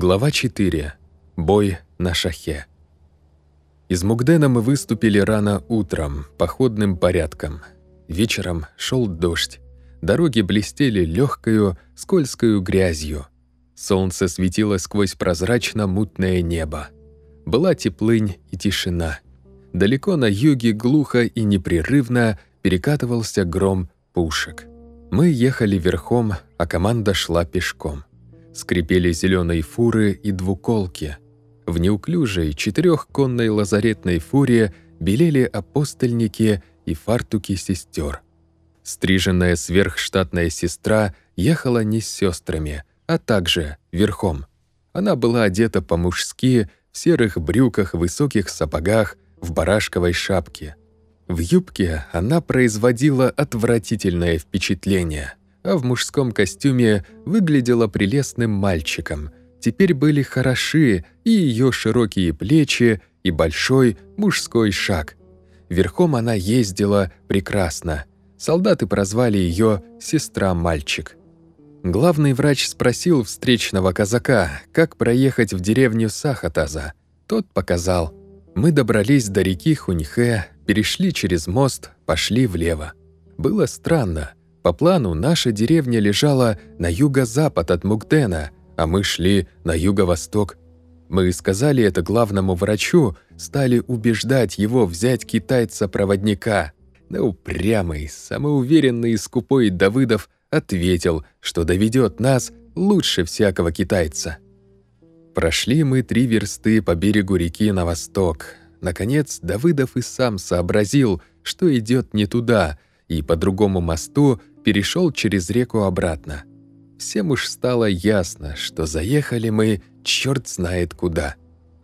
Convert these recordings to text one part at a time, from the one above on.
Глава 4. Бой на шахе. Из Мугдена мы выступили рано утром, походным порядком. Вечером шел дождь. Дороги блестели легкою, скользкою грязью. Солнце светило сквозь прозрачно-мутное небо. Была теплынь и тишина. Далеко на юге глухо и непрерывно перекатывался гром пушек. Мы ехали верхом, а команда шла пешком. Скрипели зеленые фуры и двуколки. В неуклюжей четырехконной лазаретной фуре белели апостольники и фартуки сестер. Стриженная сверхштатная сестра ехала не с сестрами, а также верхом. Она была одета по-мужски, в серых брюках, высоких сапогах, в барашковой шапке. В юбке она производила отвратительное впечатление а в мужском костюме выглядела прелестным мальчиком. Теперь были хороши и ее широкие плечи, и большой мужской шаг. Верхом она ездила прекрасно. Солдаты прозвали ее «сестра-мальчик». Главный врач спросил встречного казака, как проехать в деревню Сахатаза. Тот показал. Мы добрались до реки Хуньхэ, перешли через мост, пошли влево. Было странно. По плану наша деревня лежала на юго-запад от Мугдена, а мы шли на юго-восток. Мы сказали это главному врачу, стали убеждать его взять китайца-проводника. Но упрямый, самоуверенный и скупой Давыдов ответил, что доведет нас лучше всякого китайца. Прошли мы три версты по берегу реки на восток. Наконец, Давыдов и сам сообразил, что идет не туда, и по другому мосту перешел через реку обратно. Всем уж стало ясно, что заехали мы черт знает куда.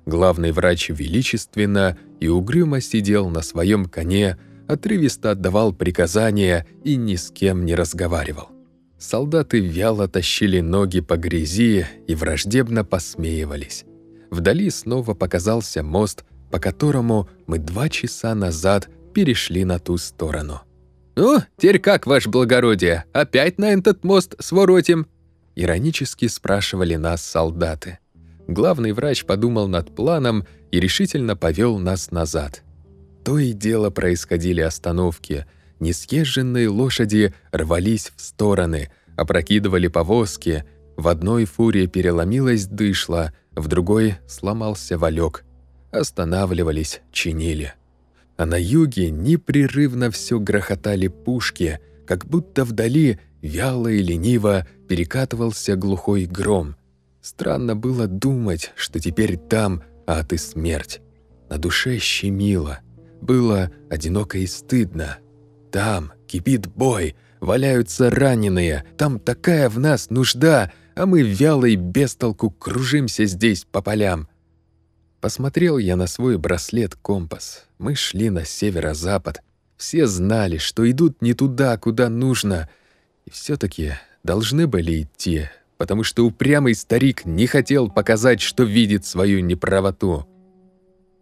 Главный врач величественно и угрюмо сидел на своем коне, отрывисто отдавал приказания и ни с кем не разговаривал. Солдаты вяло тащили ноги по грязи и враждебно посмеивались. Вдали снова показался мост, по которому мы два часа назад перешли на ту сторону. «Ну, теперь как, ваше благородие, опять на этот мост своротим?» Иронически спрашивали нас солдаты. Главный врач подумал над планом и решительно повел нас назад. То и дело происходили остановки. Несъезженные лошади рвались в стороны, опрокидывали повозки. В одной фуре переломилась дышла, в другой сломался валек. Останавливались, чинили а на юге непрерывно все грохотали пушки, как будто вдали вяло и лениво перекатывался глухой гром. Странно было думать, что теперь там ад и смерть. На душе щемило, было одиноко и стыдно. Там кипит бой, валяются раненые, там такая в нас нужда, а мы вяло и бестолку кружимся здесь по полям. Посмотрел я на свой браслет-компас. Мы шли на северо-запад. Все знали, что идут не туда, куда нужно. И все таки должны были идти, потому что упрямый старик не хотел показать, что видит свою неправоту.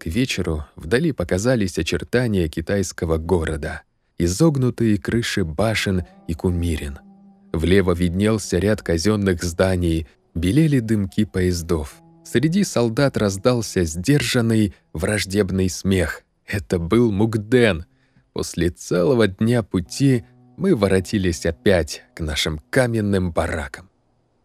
К вечеру вдали показались очертания китайского города, изогнутые крыши башен и кумирин. Влево виднелся ряд казенных зданий, белели дымки поездов. Среди солдат раздался сдержанный, враждебный смех. Это был Мугден. После целого дня пути мы воротились опять к нашим каменным баракам.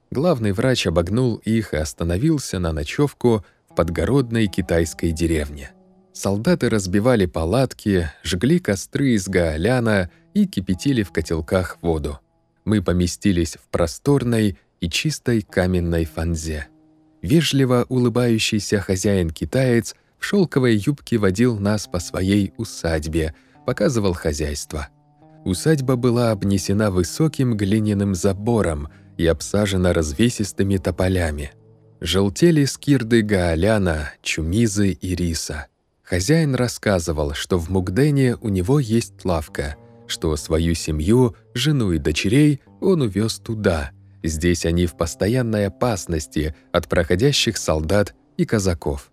Главный врач обогнул их и остановился на ночевку в подгородной китайской деревне. Солдаты разбивали палатки, жгли костры из гаоляна и кипятили в котелках воду. Мы поместились в просторной и чистой каменной фанзе. Вежливо улыбающийся хозяин-китаец в шелковой юбке водил нас по своей усадьбе, показывал хозяйство. Усадьба была обнесена высоким глиняным забором и обсажена развесистыми тополями. Желтели скирды гаоляна, чумизы и риса. Хозяин рассказывал, что в Мугдене у него есть лавка, что свою семью, жену и дочерей он увез туда – Здесь они в постоянной опасности от проходящих солдат и казаков.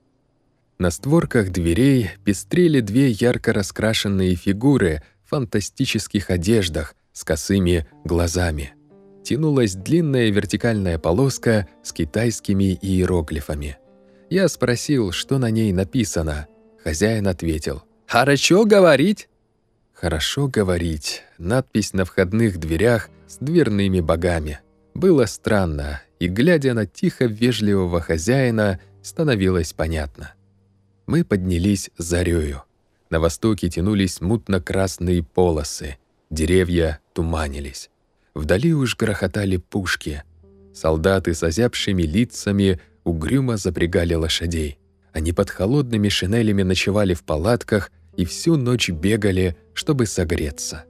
На створках дверей пестрели две ярко раскрашенные фигуры в фантастических одеждах с косыми глазами. тянулась длинная вертикальная полоска с китайскими иероглифами. Я спросил, что на ней написано. Хозяин ответил. «Хорошо говорить!» «Хорошо говорить» — надпись на входных дверях с дверными богами. Было странно, и, глядя на тихо-вежливого хозяина, становилось понятно. Мы поднялись зарею. На востоке тянулись мутно-красные полосы, деревья туманились. Вдали уж грохотали пушки. Солдаты с озябшими лицами угрюмо запрягали лошадей. Они под холодными шинелями ночевали в палатках и всю ночь бегали, чтобы согреться.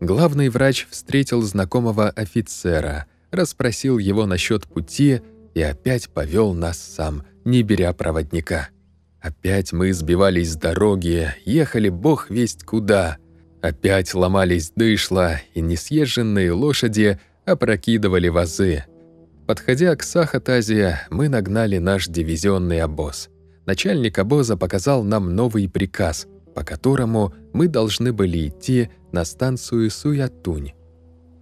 Главный врач встретил знакомого офицера, расспросил его насчет пути и опять повел нас сам, не беря проводника. Опять мы сбивались с дороги, ехали бог весть куда. Опять ломались дышла, и несъезженные лошади опрокидывали вазы. Подходя к Сахатазе, мы нагнали наш дивизионный обоз. Начальник обоза показал нам новый приказ, по которому мы должны были идти на станцию Суятунь.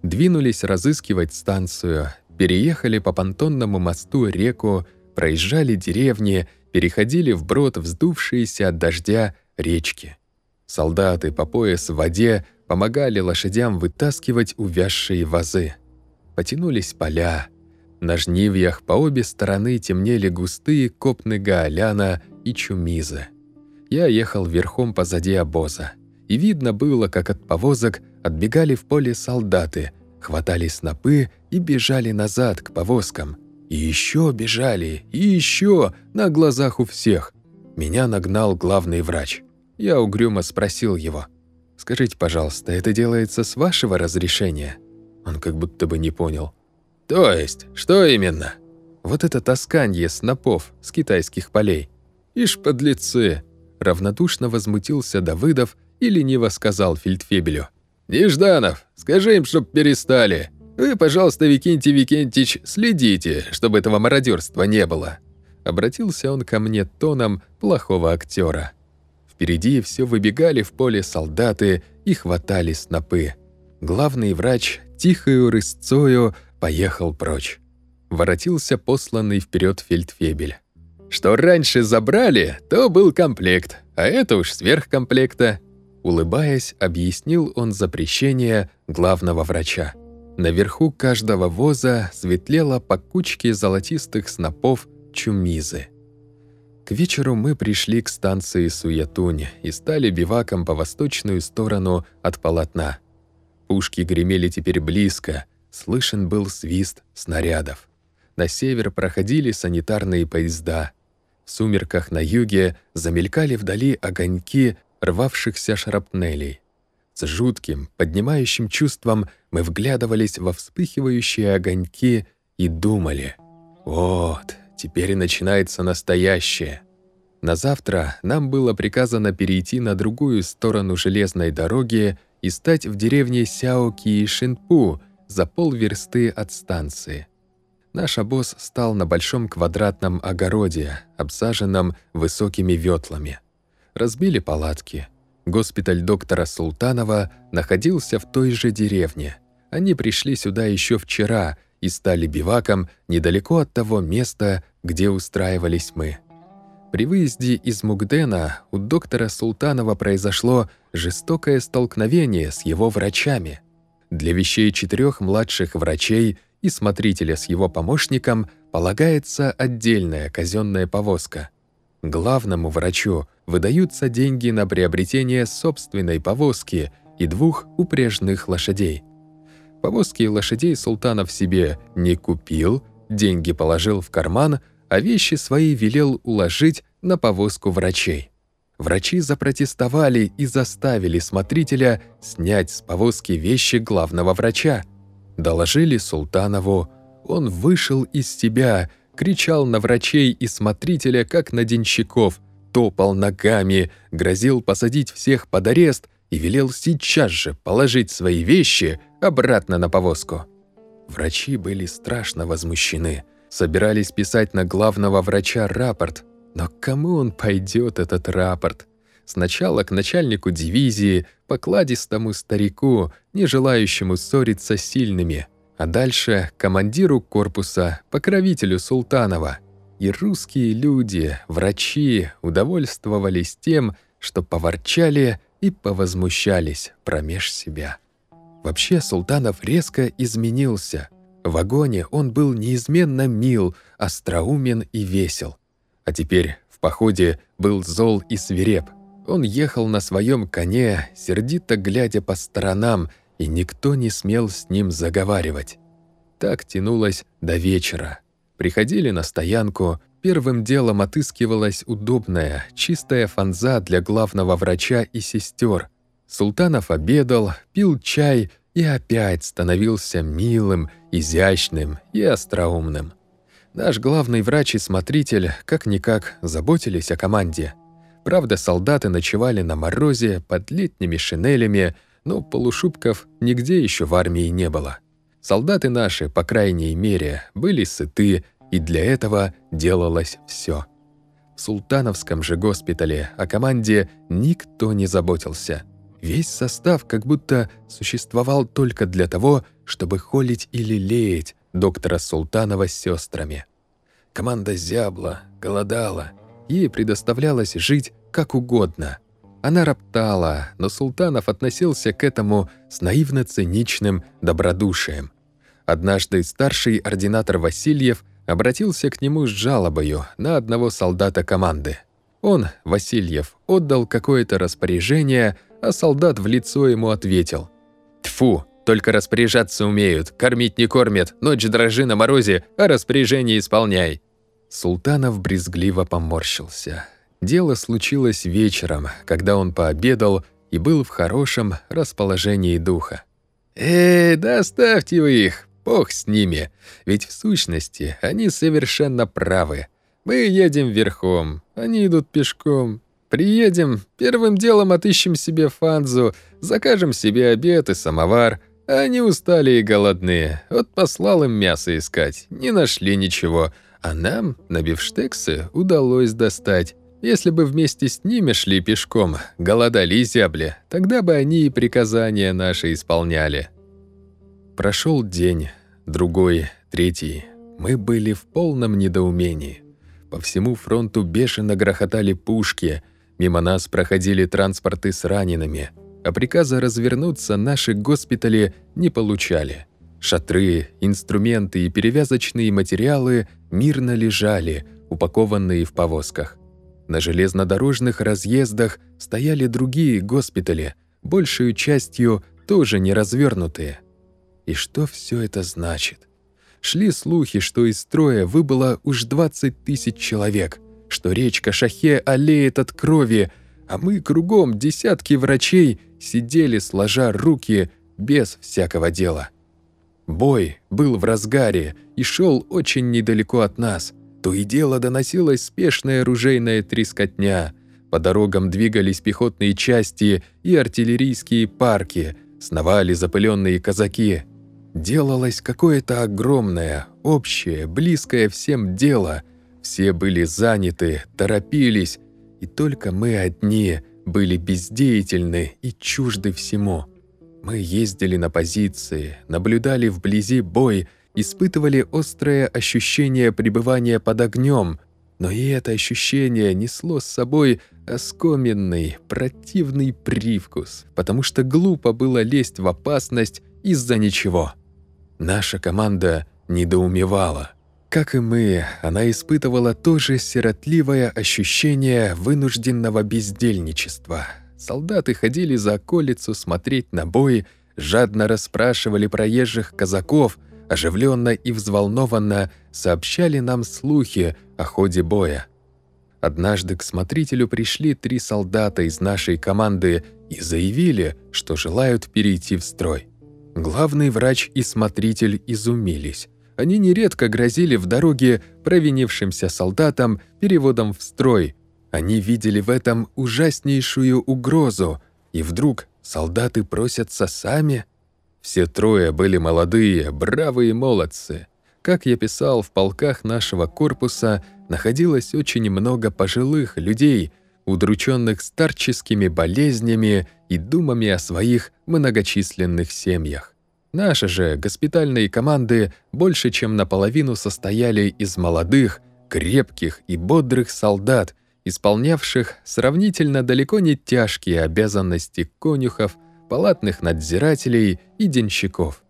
Двинулись разыскивать станцию, переехали по понтонному мосту реку, проезжали деревни, переходили вброд вздувшиеся от дождя речки. Солдаты по пояс в воде помогали лошадям вытаскивать увязшие вазы. Потянулись поля. На жнивьях по обе стороны темнели густые копны гаоляна и чумизы. Я ехал верхом позади обоза, и видно было, как от повозок отбегали в поле солдаты, хватали снопы и бежали назад к повозкам. И еще бежали, и еще, на глазах у всех. Меня нагнал главный врач. Я угрюмо спросил его. «Скажите, пожалуйста, это делается с вашего разрешения?» Он как будто бы не понял. «То есть, что именно?» «Вот это тасканье снопов с китайских полей». «Ишь, подлецы!» Равнодушно возмутился Давыдов и лениво сказал Фельдфебелю. «Нежданов, скажи им, чтоб перестали. Вы, пожалуйста, Викентий Викентич, следите, чтобы этого мародерства не было». Обратился он ко мне тоном плохого актера. Впереди все выбегали в поле солдаты и хватали снопы. Главный врач, тихою рысцою, поехал прочь. Воротился посланный вперед фельдфебель. Что раньше забрали, то был комплект, а это уж сверхкомплекта. Улыбаясь, объяснил он запрещение главного врача. Наверху каждого воза светлела по кучке золотистых снопов чумизы. К вечеру мы пришли к станции Суятунь и стали биваком по восточную сторону от полотна. Пушки гремели теперь близко, слышен был свист снарядов. На север проходили санитарные поезда — в сумерках на юге замелькали вдали огоньки рвавшихся шрапнелей. С жутким, поднимающим чувством мы вглядывались во вспыхивающие огоньки и думали «Вот, теперь начинается настоящее». На завтра нам было приказано перейти на другую сторону железной дороги и стать в деревне Сяоки и Шинпу за полверсты от станции. Наш обоз стал на большом квадратном огороде, обсаженном высокими ветлами. Разбили палатки. Госпиталь доктора Султанова находился в той же деревне. Они пришли сюда еще вчера и стали биваком недалеко от того места, где устраивались мы. При выезде из Мугдена у доктора Султанова произошло жестокое столкновение с его врачами. Для вещей четырех младших врачей – и смотрителя с его помощником полагается отдельная казенная повозка. Главному врачу выдаются деньги на приобретение собственной повозки и двух упряжных лошадей. Повозки и лошадей Султанов себе не купил, деньги положил в карман, а вещи свои велел уложить на повозку врачей. Врачи запротестовали и заставили смотрителя снять с повозки вещи главного врача – Доложили Султанову. Он вышел из себя, кричал на врачей и смотрителя, как на денщиков, топал ногами, грозил посадить всех под арест и велел сейчас же положить свои вещи обратно на повозку. Врачи были страшно возмущены, собирались писать на главного врача рапорт, но к кому он пойдет этот рапорт? Сначала к начальнику дивизии, покладистому старику, не желающему ссориться с сильными, а дальше командиру корпуса, покровителю Султанова. И русские люди, врачи, удовольствовались тем, что поворчали и повозмущались промеж себя. Вообще Султанов резко изменился. В вагоне он был неизменно мил, остроумен и весел. А теперь в походе был зол и свиреп. Он ехал на своем коне, сердито глядя по сторонам, и никто не смел с ним заговаривать. Так тянулось до вечера. Приходили на стоянку, первым делом отыскивалась удобная, чистая фанза для главного врача и сестер. Султанов обедал, пил чай и опять становился милым, изящным и остроумным. Наш главный врач и смотритель как-никак заботились о команде. Правда, солдаты ночевали на морозе под летними шинелями, но полушубков нигде еще в армии не было. Солдаты наши, по крайней мере, были сыты, и для этого делалось все. В Султановском же госпитале о команде никто не заботился. Весь состав как будто существовал только для того, чтобы холить или леять доктора Султанова с сестрами. Команда зябла, голодала, ей предоставлялось жить как угодно – она роптала, но Султанов относился к этому с наивно-циничным добродушием. Однажды старший ординатор Васильев обратился к нему с жалобою на одного солдата команды. Он, Васильев, отдал какое-то распоряжение, а солдат в лицо ему ответил. «Тьфу, только распоряжаться умеют, кормить не кормят, ночь дрожи на морозе, а распоряжение исполняй». Султанов брезгливо поморщился. Дело случилось вечером, когда он пообедал и был в хорошем расположении духа. «Эй, да оставьте вы их, бог с ними, ведь в сущности они совершенно правы. Мы едем верхом, они идут пешком. Приедем, первым делом отыщем себе фанзу, закажем себе обед и самовар, а они устали и голодные. Вот послал им мясо искать, не нашли ничего, а нам на бифштексы удалось достать. Если бы вместе с ними шли пешком, голодали и зябли, тогда бы они и приказания наши исполняли. Прошел день, другой, третий. Мы были в полном недоумении. По всему фронту бешено грохотали пушки, мимо нас проходили транспорты с ранеными, а приказа развернуться наши госпитали не получали. Шатры, инструменты и перевязочные материалы мирно лежали, упакованные в повозках. На железнодорожных разъездах стояли другие госпитали, большую частью тоже не развернутые. И что все это значит? Шли слухи, что из строя выбыло уж 20 тысяч человек, что речка Шахе олеет от крови, а мы кругом десятки врачей сидели сложа руки без всякого дела. Бой был в разгаре и шел очень недалеко от нас – то и дело доносилась спешная оружейная трескотня. По дорогам двигались пехотные части и артиллерийские парки, сновали запыленные казаки. Делалось какое-то огромное, общее, близкое всем дело. Все были заняты, торопились, и только мы одни были бездеятельны и чужды всему. Мы ездили на позиции, наблюдали вблизи бой – испытывали острое ощущение пребывания под огнем, но и это ощущение несло с собой оскоменный, противный привкус, потому что глупо было лезть в опасность из-за ничего. Наша команда недоумевала. Как и мы, она испытывала то же сиротливое ощущение вынужденного бездельничества. Солдаты ходили за околицу смотреть на бой, жадно расспрашивали проезжих казаков – оживленно и взволнованно сообщали нам слухи о ходе боя. Однажды к смотрителю пришли три солдата из нашей команды и заявили, что желают перейти в строй. Главный врач и смотритель изумились. Они нередко грозили в дороге провинившимся солдатам переводом в строй. Они видели в этом ужаснейшую угрозу, и вдруг солдаты просятся сами – все трое были молодые, бравые молодцы. Как я писал, в полках нашего корпуса находилось очень много пожилых людей, удрученных старческими болезнями и думами о своих многочисленных семьях. Наши же госпитальные команды больше чем наполовину состояли из молодых, крепких и бодрых солдат, исполнявших сравнительно далеко не тяжкие обязанности конюхов, палатных надзирателей и денщиков.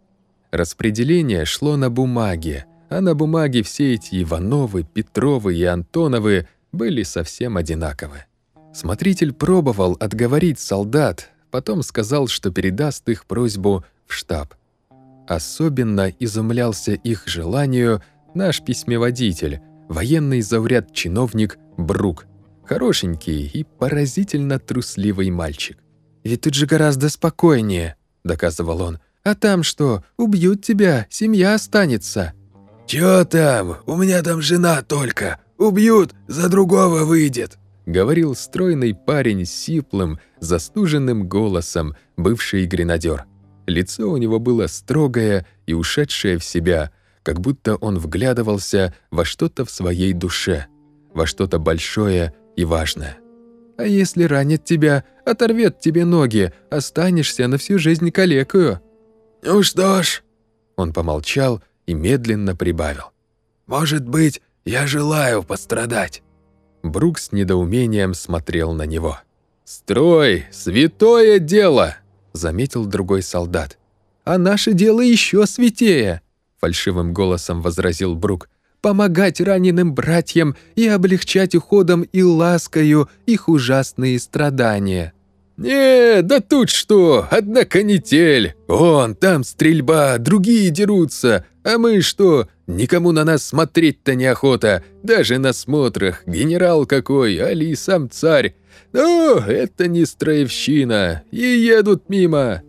Распределение шло на бумаге, а на бумаге все эти Ивановы, Петровы и Антоновы были совсем одинаковы. Смотритель пробовал отговорить солдат, потом сказал, что передаст их просьбу в штаб. Особенно изумлялся их желанию наш письмеводитель, военный зауряд чиновник Брук, хорошенький и поразительно трусливый мальчик. «Ведь тут же гораздо спокойнее», — доказывал он. «А там что, убьют тебя, семья останется». «Чё там? У меня там жена только. Убьют, за другого выйдет», — говорил стройный парень с сиплым, застуженным голосом, бывший гренадер. Лицо у него было строгое и ушедшее в себя, как будто он вглядывался во что-то в своей душе, во что-то большое и важное. «А если ранит тебя, оторвет тебе ноги, останешься на всю жизнь калекою?» «Ну что ж...» Он помолчал и медленно прибавил. «Может быть, я желаю пострадать». Брук с недоумением смотрел на него. «Строй! Святое дело!» заметил другой солдат. «А наше дело еще святее!» — фальшивым голосом возразил Брук. «Помогать раненым братьям и облегчать уходом и ласкою их ужасные страдания». «Не, да тут что, одна канитель. Он, там стрельба, другие дерутся. А мы что, никому на нас смотреть-то неохота. Даже на смотрах, генерал какой, али сам царь. «Ну, это не строевщина, и едут мимо!»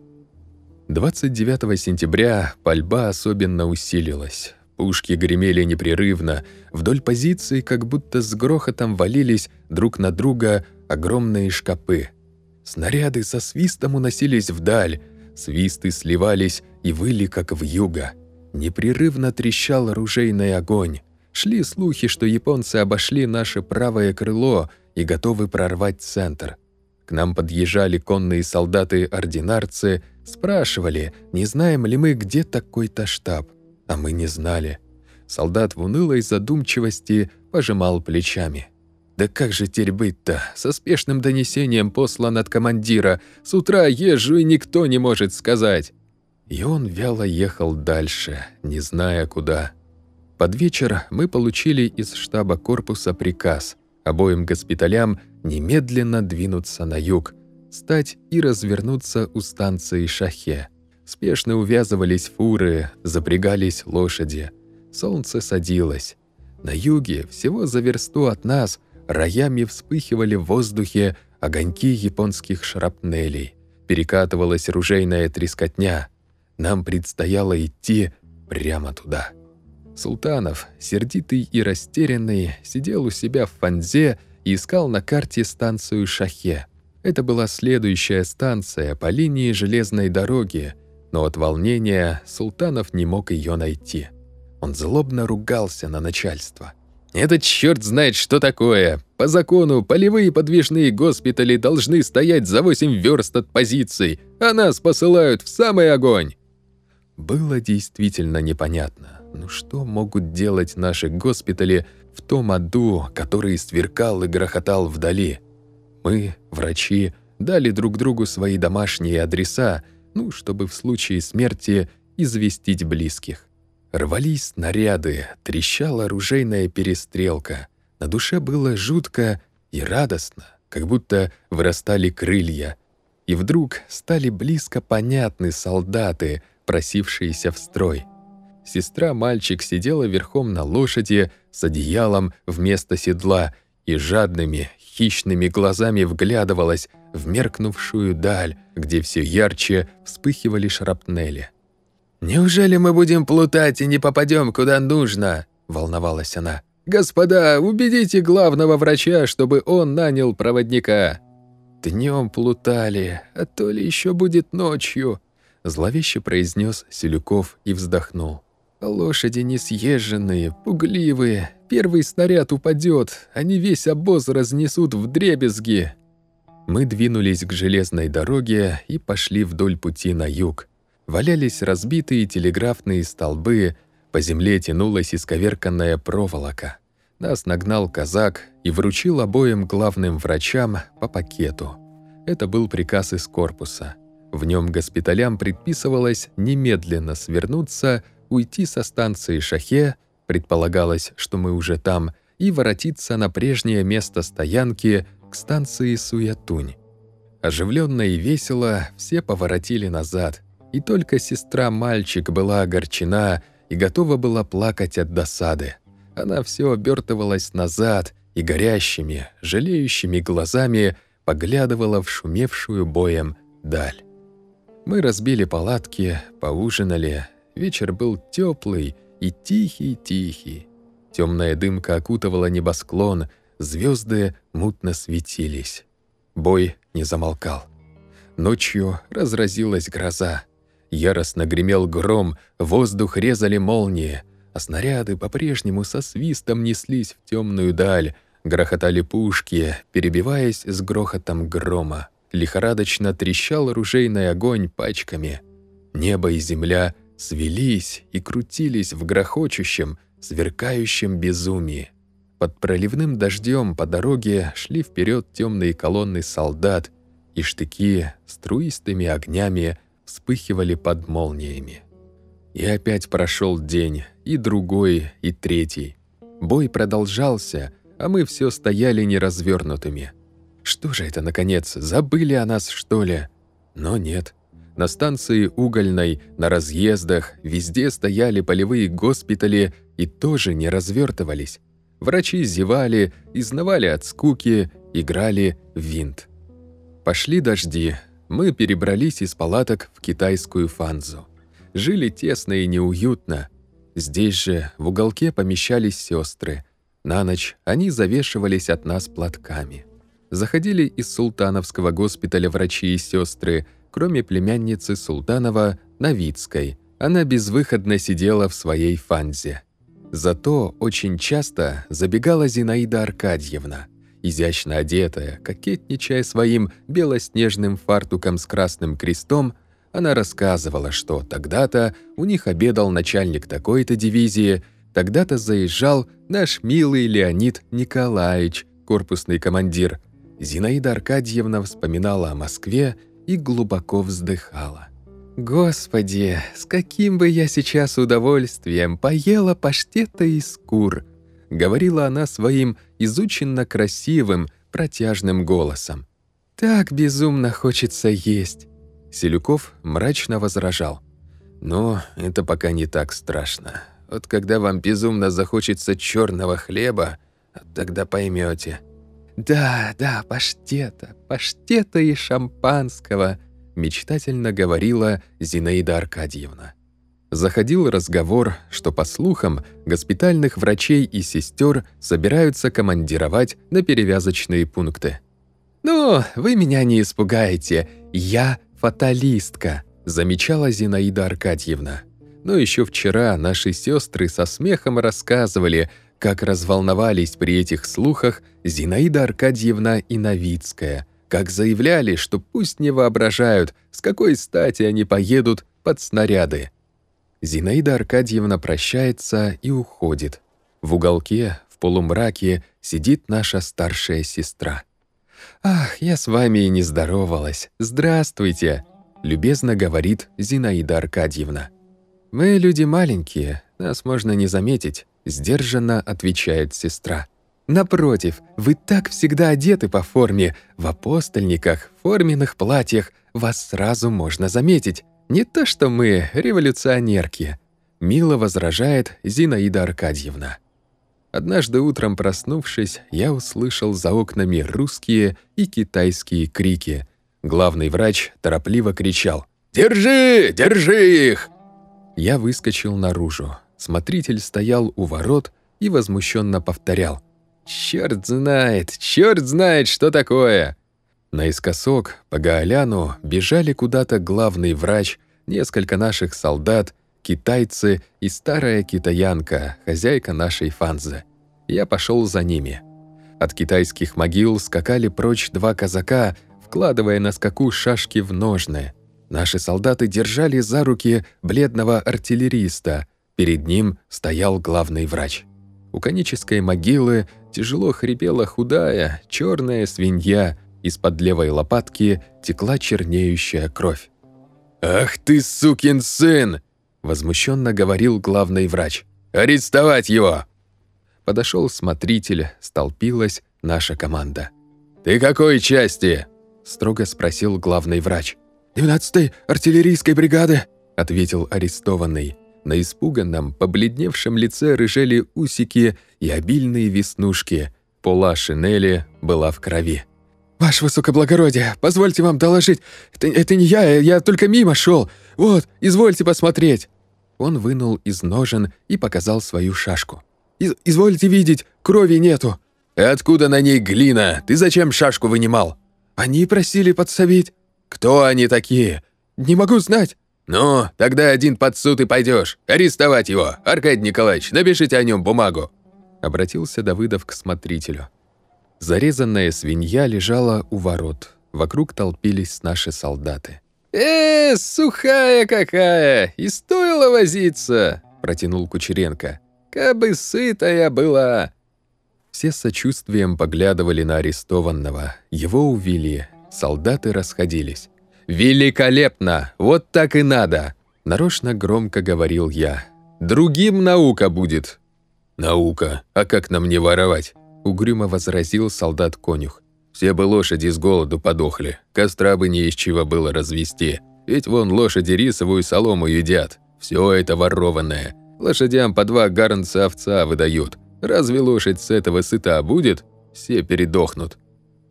29 сентября пальба особенно усилилась. Пушки гремели непрерывно, вдоль позиций как будто с грохотом валились друг на друга огромные шкапы. Снаряды со свистом уносились вдаль, свисты сливались и выли, как в юго. Непрерывно трещал оружейный огонь. Шли слухи, что японцы обошли наше правое крыло и готовы прорвать центр. К нам подъезжали конные солдаты-ординарцы, спрашивали, не знаем ли мы, где такой-то штаб. А мы не знали. Солдат в унылой задумчивости пожимал плечами. «Да как же теперь быть-то? Со спешным донесением послан от командира. С утра езжу, и никто не может сказать». И он вяло ехал дальше, не зная куда. Под вечер мы получили из штаба корпуса приказ обоим госпиталям немедленно двинуться на юг, стать и развернуться у станции Шахе. Спешно увязывались фуры, запрягались лошади. Солнце садилось. На юге, всего за версту от нас, роями вспыхивали в воздухе огоньки японских шрапнелей. Перекатывалась ружейная трескотня. Нам предстояло идти прямо туда. Султанов, сердитый и растерянный, сидел у себя в фанзе и искал на карте станцию Шахе. Это была следующая станция по линии железной дороги, но от волнения Султанов не мог ее найти. Он злобно ругался на начальство. «Этот черт знает, что такое! По закону полевые подвижные госпитали должны стоять за 8 верст от позиций, а нас посылают в самый огонь!» Было действительно непонятно. Ну что могут делать наши госпитали в том аду, который сверкал и грохотал вдали? Мы, врачи, дали друг другу свои домашние адреса, ну, чтобы в случае смерти известить близких. Рвались снаряды, трещала оружейная перестрелка. На душе было жутко и радостно, как будто вырастали крылья. И вдруг стали близко понятны солдаты, просившиеся в строй. Сестра-мальчик сидела верхом на лошади с одеялом вместо седла и жадными, хищными глазами вглядывалась в меркнувшую даль, где все ярче вспыхивали шрапнели. «Неужели мы будем плутать и не попадем куда нужно?» — волновалась она. «Господа, убедите главного врача, чтобы он нанял проводника». Днем плутали, а то ли еще будет ночью», — зловеще произнес Селюков и вздохнул. Лошади несъезженные, пугливые. Первый снаряд упадет, они весь обоз разнесут в дребезги. Мы двинулись к железной дороге и пошли вдоль пути на юг. валялись разбитые телеграфные столбы, по земле тянулась исковерканная проволока. Нас нагнал казак и вручил обоим главным врачам по пакету. Это был приказ из корпуса. В нем госпиталям предписывалось немедленно свернуться, уйти со станции Шахе, предполагалось, что мы уже там, и воротиться на прежнее место стоянки к станции Суятунь. Оживленно и весело все поворотили назад, и только сестра-мальчик была огорчена и готова была плакать от досады. Она все обертывалась назад и горящими, жалеющими глазами поглядывала в шумевшую боем даль. Мы разбили палатки, поужинали. Вечер был теплый и тихий-тихий. Темная дымка окутывала небосклон, звезды мутно светились. Бой не замолкал. Ночью разразилась гроза. Яростно гремел гром, воздух резали молнии, а снаряды по-прежнему со свистом неслись в темную даль, грохотали пушки, перебиваясь с грохотом грома. Лихорадочно трещал оружейный огонь пачками. Небо и земля свелись и крутились в грохочущем, сверкающем безумии. Под проливным дождем по дороге шли вперед темные колонны солдат, и штыки струистыми огнями вспыхивали под молниями. И опять прошел день, и другой, и третий. Бой продолжался, а мы все стояли неразвернутыми. Что же это, наконец, забыли о нас, что ли? Но нет. На станции Угольной, на разъездах, везде стояли полевые госпитали и тоже не развертывались. Врачи зевали, изнавали от скуки, играли в винт. Пошли дожди, мы перебрались из палаток в китайскую фанзу. Жили тесно и неуютно. Здесь же в уголке помещались сестры. На ночь они завешивались от нас платками. Заходили из султановского госпиталя врачи и сестры, кроме племянницы Султанова Новицкой. Она безвыходно сидела в своей фанзе. Зато очень часто забегала Зинаида Аркадьевна, изящно одетая, кокетничая своим белоснежным фартуком с красным крестом, она рассказывала, что тогда-то у них обедал начальник такой-то дивизии, тогда-то заезжал наш милый Леонид Николаевич, корпусный командир. Зинаида Аркадьевна вспоминала о Москве и глубоко вздыхала. «Господи, с каким бы я сейчас удовольствием поела паштета из кур!» — говорила она своим изученно красивым, протяжным голосом. «Так безумно хочется есть!» Селюков мрачно возражал. «Но это пока не так страшно. Вот когда вам безумно захочется черного хлеба, тогда поймете. «Да, да, паштета, паштета и шампанского», мечтательно говорила Зинаида Аркадьевна. Заходил разговор, что, по слухам, госпитальных врачей и сестер собираются командировать на перевязочные пункты. «Ну, вы меня не испугаете, я фаталистка», замечала Зинаида Аркадьевна. Но еще вчера наши сестры со смехом рассказывали, как разволновались при этих слухах Зинаида Аркадьевна и Новицкая, как заявляли, что пусть не воображают, с какой стати они поедут под снаряды. Зинаида Аркадьевна прощается и уходит. В уголке, в полумраке, сидит наша старшая сестра. «Ах, я с вами и не здоровалась. Здравствуйте!» — любезно говорит Зинаида Аркадьевна. «Мы люди маленькие, нас можно не заметить», — сдержанно отвечает сестра. «Напротив, вы так всегда одеты по форме, в апостольниках, форменных платьях, вас сразу можно заметить. Не то что мы, революционерки», — мило возражает Зинаида Аркадьевна. Однажды утром проснувшись, я услышал за окнами русские и китайские крики. Главный врач торопливо кричал «Держи! Держи их!» Я выскочил наружу. Смотритель стоял у ворот и возмущенно повторял «Чёрт знает, чёрт знает, что такое!» Наискосок по Гаоляну бежали куда-то главный врач, несколько наших солдат, китайцы и старая китаянка, хозяйка нашей фанзы. Я пошел за ними. От китайских могил скакали прочь два казака, вкладывая на скаку шашки в ножны. Наши солдаты держали за руки бледного артиллериста. Перед ним стоял главный врач. У конической могилы тяжело хрипела худая, черная свинья, из-под левой лопатки текла чернеющая кровь. «Ах ты, сукин сын!» — возмущенно говорил главный врач. «Арестовать его!» Подошел смотритель, столпилась наша команда. «Ты какой части?» — строго спросил главный врач. «12-й артиллерийской бригады», — ответил арестованный. На испуганном, побледневшем лице рыжели усики и обильные веснушки. Пола шинели была в крови. «Ваше высокоблагородие, позвольте вам доложить. Это, это не я, я только мимо шел. Вот, извольте посмотреть». Он вынул из ножен и показал свою шашку. Из «Извольте видеть, крови нету». «Откуда на ней глина? Ты зачем шашку вынимал?» «Они просили подсовить». «Кто они такие?» «Не могу знать». «Ну, тогда один под суд и пойдешь. Арестовать его. Аркадий Николаевич, напишите о нем бумагу». Обратился Давыдов к смотрителю. Зарезанная свинья лежала у ворот. Вокруг толпились наши солдаты. «Э, сухая какая! И стоило возиться!» — протянул Кучеренко. «Кабы сытая была!» Все с сочувствием поглядывали на арестованного. Его увели. Солдаты расходились. «Великолепно! Вот так и надо!» Нарочно громко говорил я. «Другим наука будет!» «Наука? А как нам не воровать?» Угрюмо возразил солдат-конюх. «Все бы лошади с голоду подохли, костра бы не из чего было развести. Ведь вон лошади рисовую солому едят. Все это ворованное. Лошадям по два гарнца овца выдают. Разве лошадь с этого сыта будет? Все передохнут».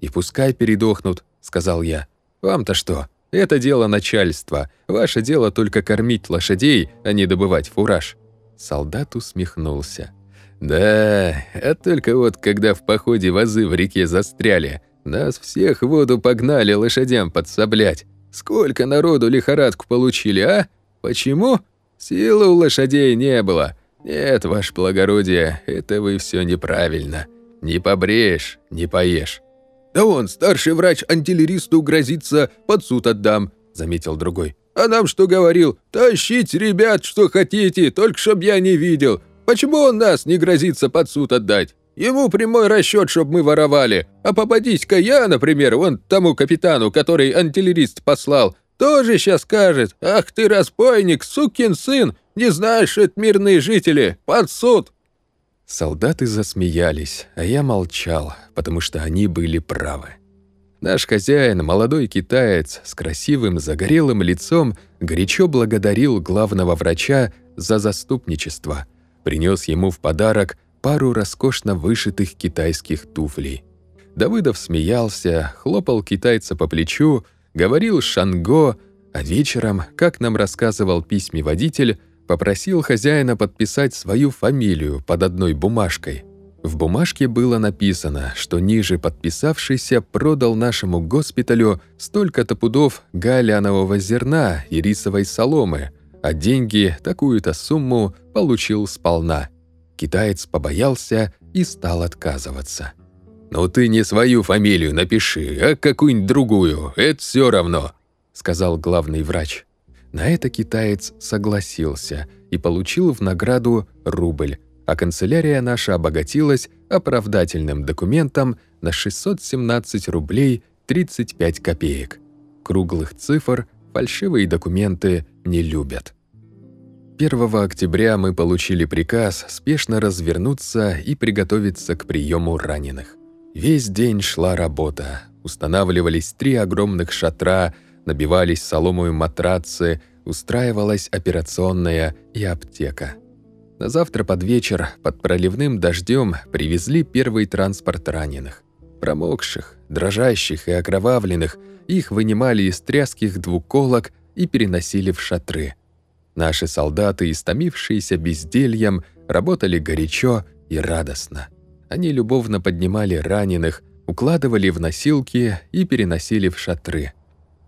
«И пускай передохнут», — сказал я. «Вам-то что? Это дело начальства. Ваше дело только кормить лошадей, а не добывать фураж». Солдат усмехнулся. Да, а только вот когда в походе вазы в реке застряли, нас всех в воду погнали лошадям подсоблять. Сколько народу лихорадку получили, а? Почему? Силы у лошадей не было. Нет, ваше благородие, это вы все неправильно. Не побреешь, не поешь. Да он, старший врач антиллеристу грозится, под суд отдам, заметил другой. А нам что говорил? Тащите, ребят, что хотите, только чтоб я не видел. Почему он нас не грозится под суд отдать? Ему прямой расчет, чтобы мы воровали. А попадись-ка я, например, вон тому капитану, который антиллерист послал, тоже сейчас скажет, «Ах ты, разбойник, сукин сын, не знаешь, это мирные жители, под суд!» Солдаты засмеялись, а я молчал, потому что они были правы. Наш хозяин, молодой китаец с красивым загорелым лицом, горячо благодарил главного врача за заступничество – принес ему в подарок пару роскошно вышитых китайских туфлей. Давыдов смеялся, хлопал китайца по плечу, говорил «Шанго», а вечером, как нам рассказывал письмеводитель, попросил хозяина подписать свою фамилию под одной бумажкой. В бумажке было написано, что ниже подписавшийся продал нашему госпиталю столько-то пудов галианового зерна и рисовой соломы, а деньги, такую-то сумму, получил сполна. Китаец побоялся и стал отказываться. «Ну ты не свою фамилию напиши, а какую-нибудь другую, это все равно», сказал главный врач. На это китаец согласился и получил в награду рубль, а канцелярия наша обогатилась оправдательным документом на 617 рублей 35 копеек. Круглых цифр фальшивые документы не любят. 1 октября мы получили приказ спешно развернуться и приготовиться к приему раненых. Весь день шла работа. Устанавливались три огромных шатра, набивались соломой матрацы, устраивалась операционная и аптека. На завтра под вечер под проливным дождем привезли первый транспорт раненых. Промокших, дрожащих и окровавленных их вынимали из тряских двуколок и переносили в шатры. Наши солдаты, истомившиеся бездельем, работали горячо и радостно. Они любовно поднимали раненых, укладывали в носилки и переносили в шатры.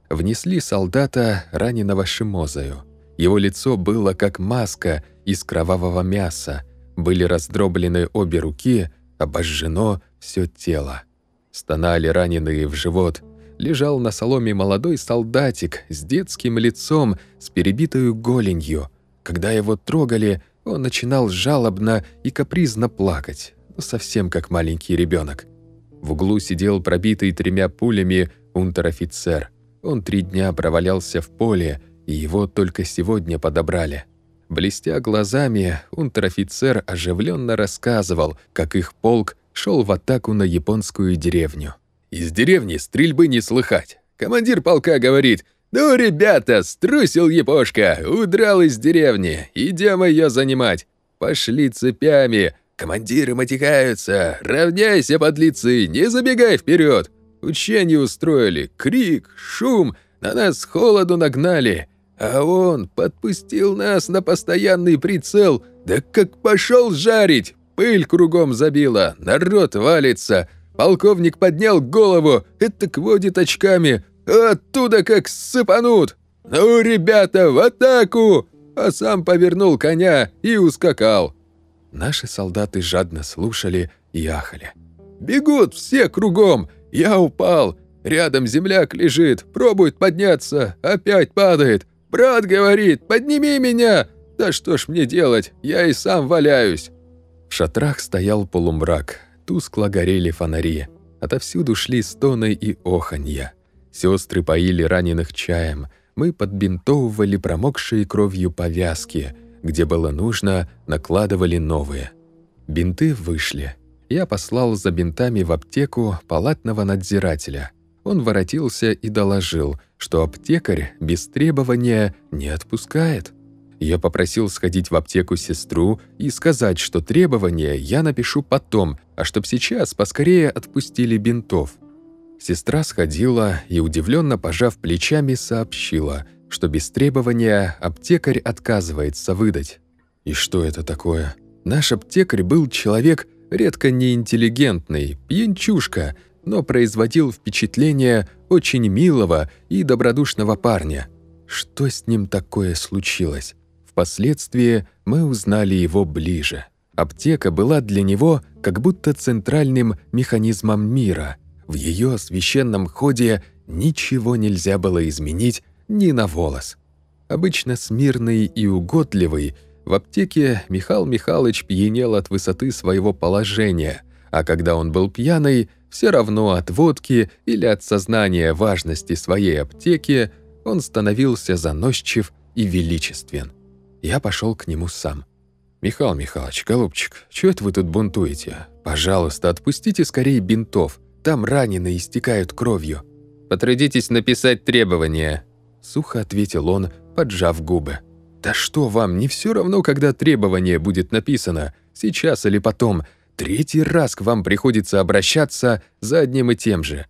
Внесли солдата, раненого шимозою. Его лицо было как маска из кровавого мяса, были раздроблены обе руки, обожжено все тело. Стонали раненые в живот, лежал на соломе молодой солдатик с детским лицом, с перебитою голенью. Когда его трогали, он начинал жалобно и капризно плакать, ну, совсем как маленький ребенок. В углу сидел пробитый тремя пулями унтер-офицер. Он три дня провалялся в поле, и его только сегодня подобрали. Блестя глазами, унтер-офицер оживленно рассказывал, как их полк шел в атаку на японскую деревню. «Из деревни стрельбы не слыхать. Командир полка говорит, «Ну, ребята, струсил епошка, удрал из деревни, идем ее занимать. Пошли цепями, командиры мотикаются, равняйся, подлецы, не забегай вперед. Учение устроили, крик, шум, на нас холоду нагнали. А он подпустил нас на постоянный прицел, да как пошел жарить, пыль кругом забила, народ валится». Полковник поднял голову, это водит очками, Оттуда как сыпанут! Ну, ребята, в атаку!» А сам повернул коня и ускакал. Наши солдаты жадно слушали и ахали. «Бегут все кругом! Я упал! Рядом земляк лежит, пробует подняться, опять падает. Брат говорит, подними меня! Да что ж мне делать, я и сам валяюсь!» В шатрах стоял полумрак, тускло горели фонари. Отовсюду шли стоны и оханья. Сестры поили раненых чаем, мы подбинтовывали промокшие кровью повязки, где было нужно, накладывали новые. Бинты вышли. Я послал за бинтами в аптеку палатного надзирателя. Он воротился и доложил, что аптекарь без требования не отпускает. Я попросил сходить в аптеку сестру и сказать, что требования я напишу потом, а чтоб сейчас поскорее отпустили бинтов. Сестра сходила и, удивленно пожав плечами, сообщила, что без требования аптекарь отказывается выдать. И что это такое? Наш аптекарь был человек редко неинтеллигентный, пьянчушка, но производил впечатление очень милого и добродушного парня. Что с ним такое случилось? Впоследствии мы узнали его ближе. Аптека была для него как будто центральным механизмом мира – в ее священном ходе ничего нельзя было изменить ни на волос. Обычно смирный и угодливый, в аптеке Михаил Михайлович пьянел от высоты своего положения, а когда он был пьяный, все равно от водки или от сознания важности своей аптеки, он становился заносчив и величествен. Я пошел к нему сам. «Михаил Михайлович, голубчик, чего это вы тут бунтуете? Пожалуйста, отпустите скорее бинтов. Там раненые истекают кровью. Потрудитесь написать требования», — сухо ответил он, поджав губы. «Да что вам, не все равно, когда требование будет написано, сейчас или потом. Третий раз к вам приходится обращаться за одним и тем же».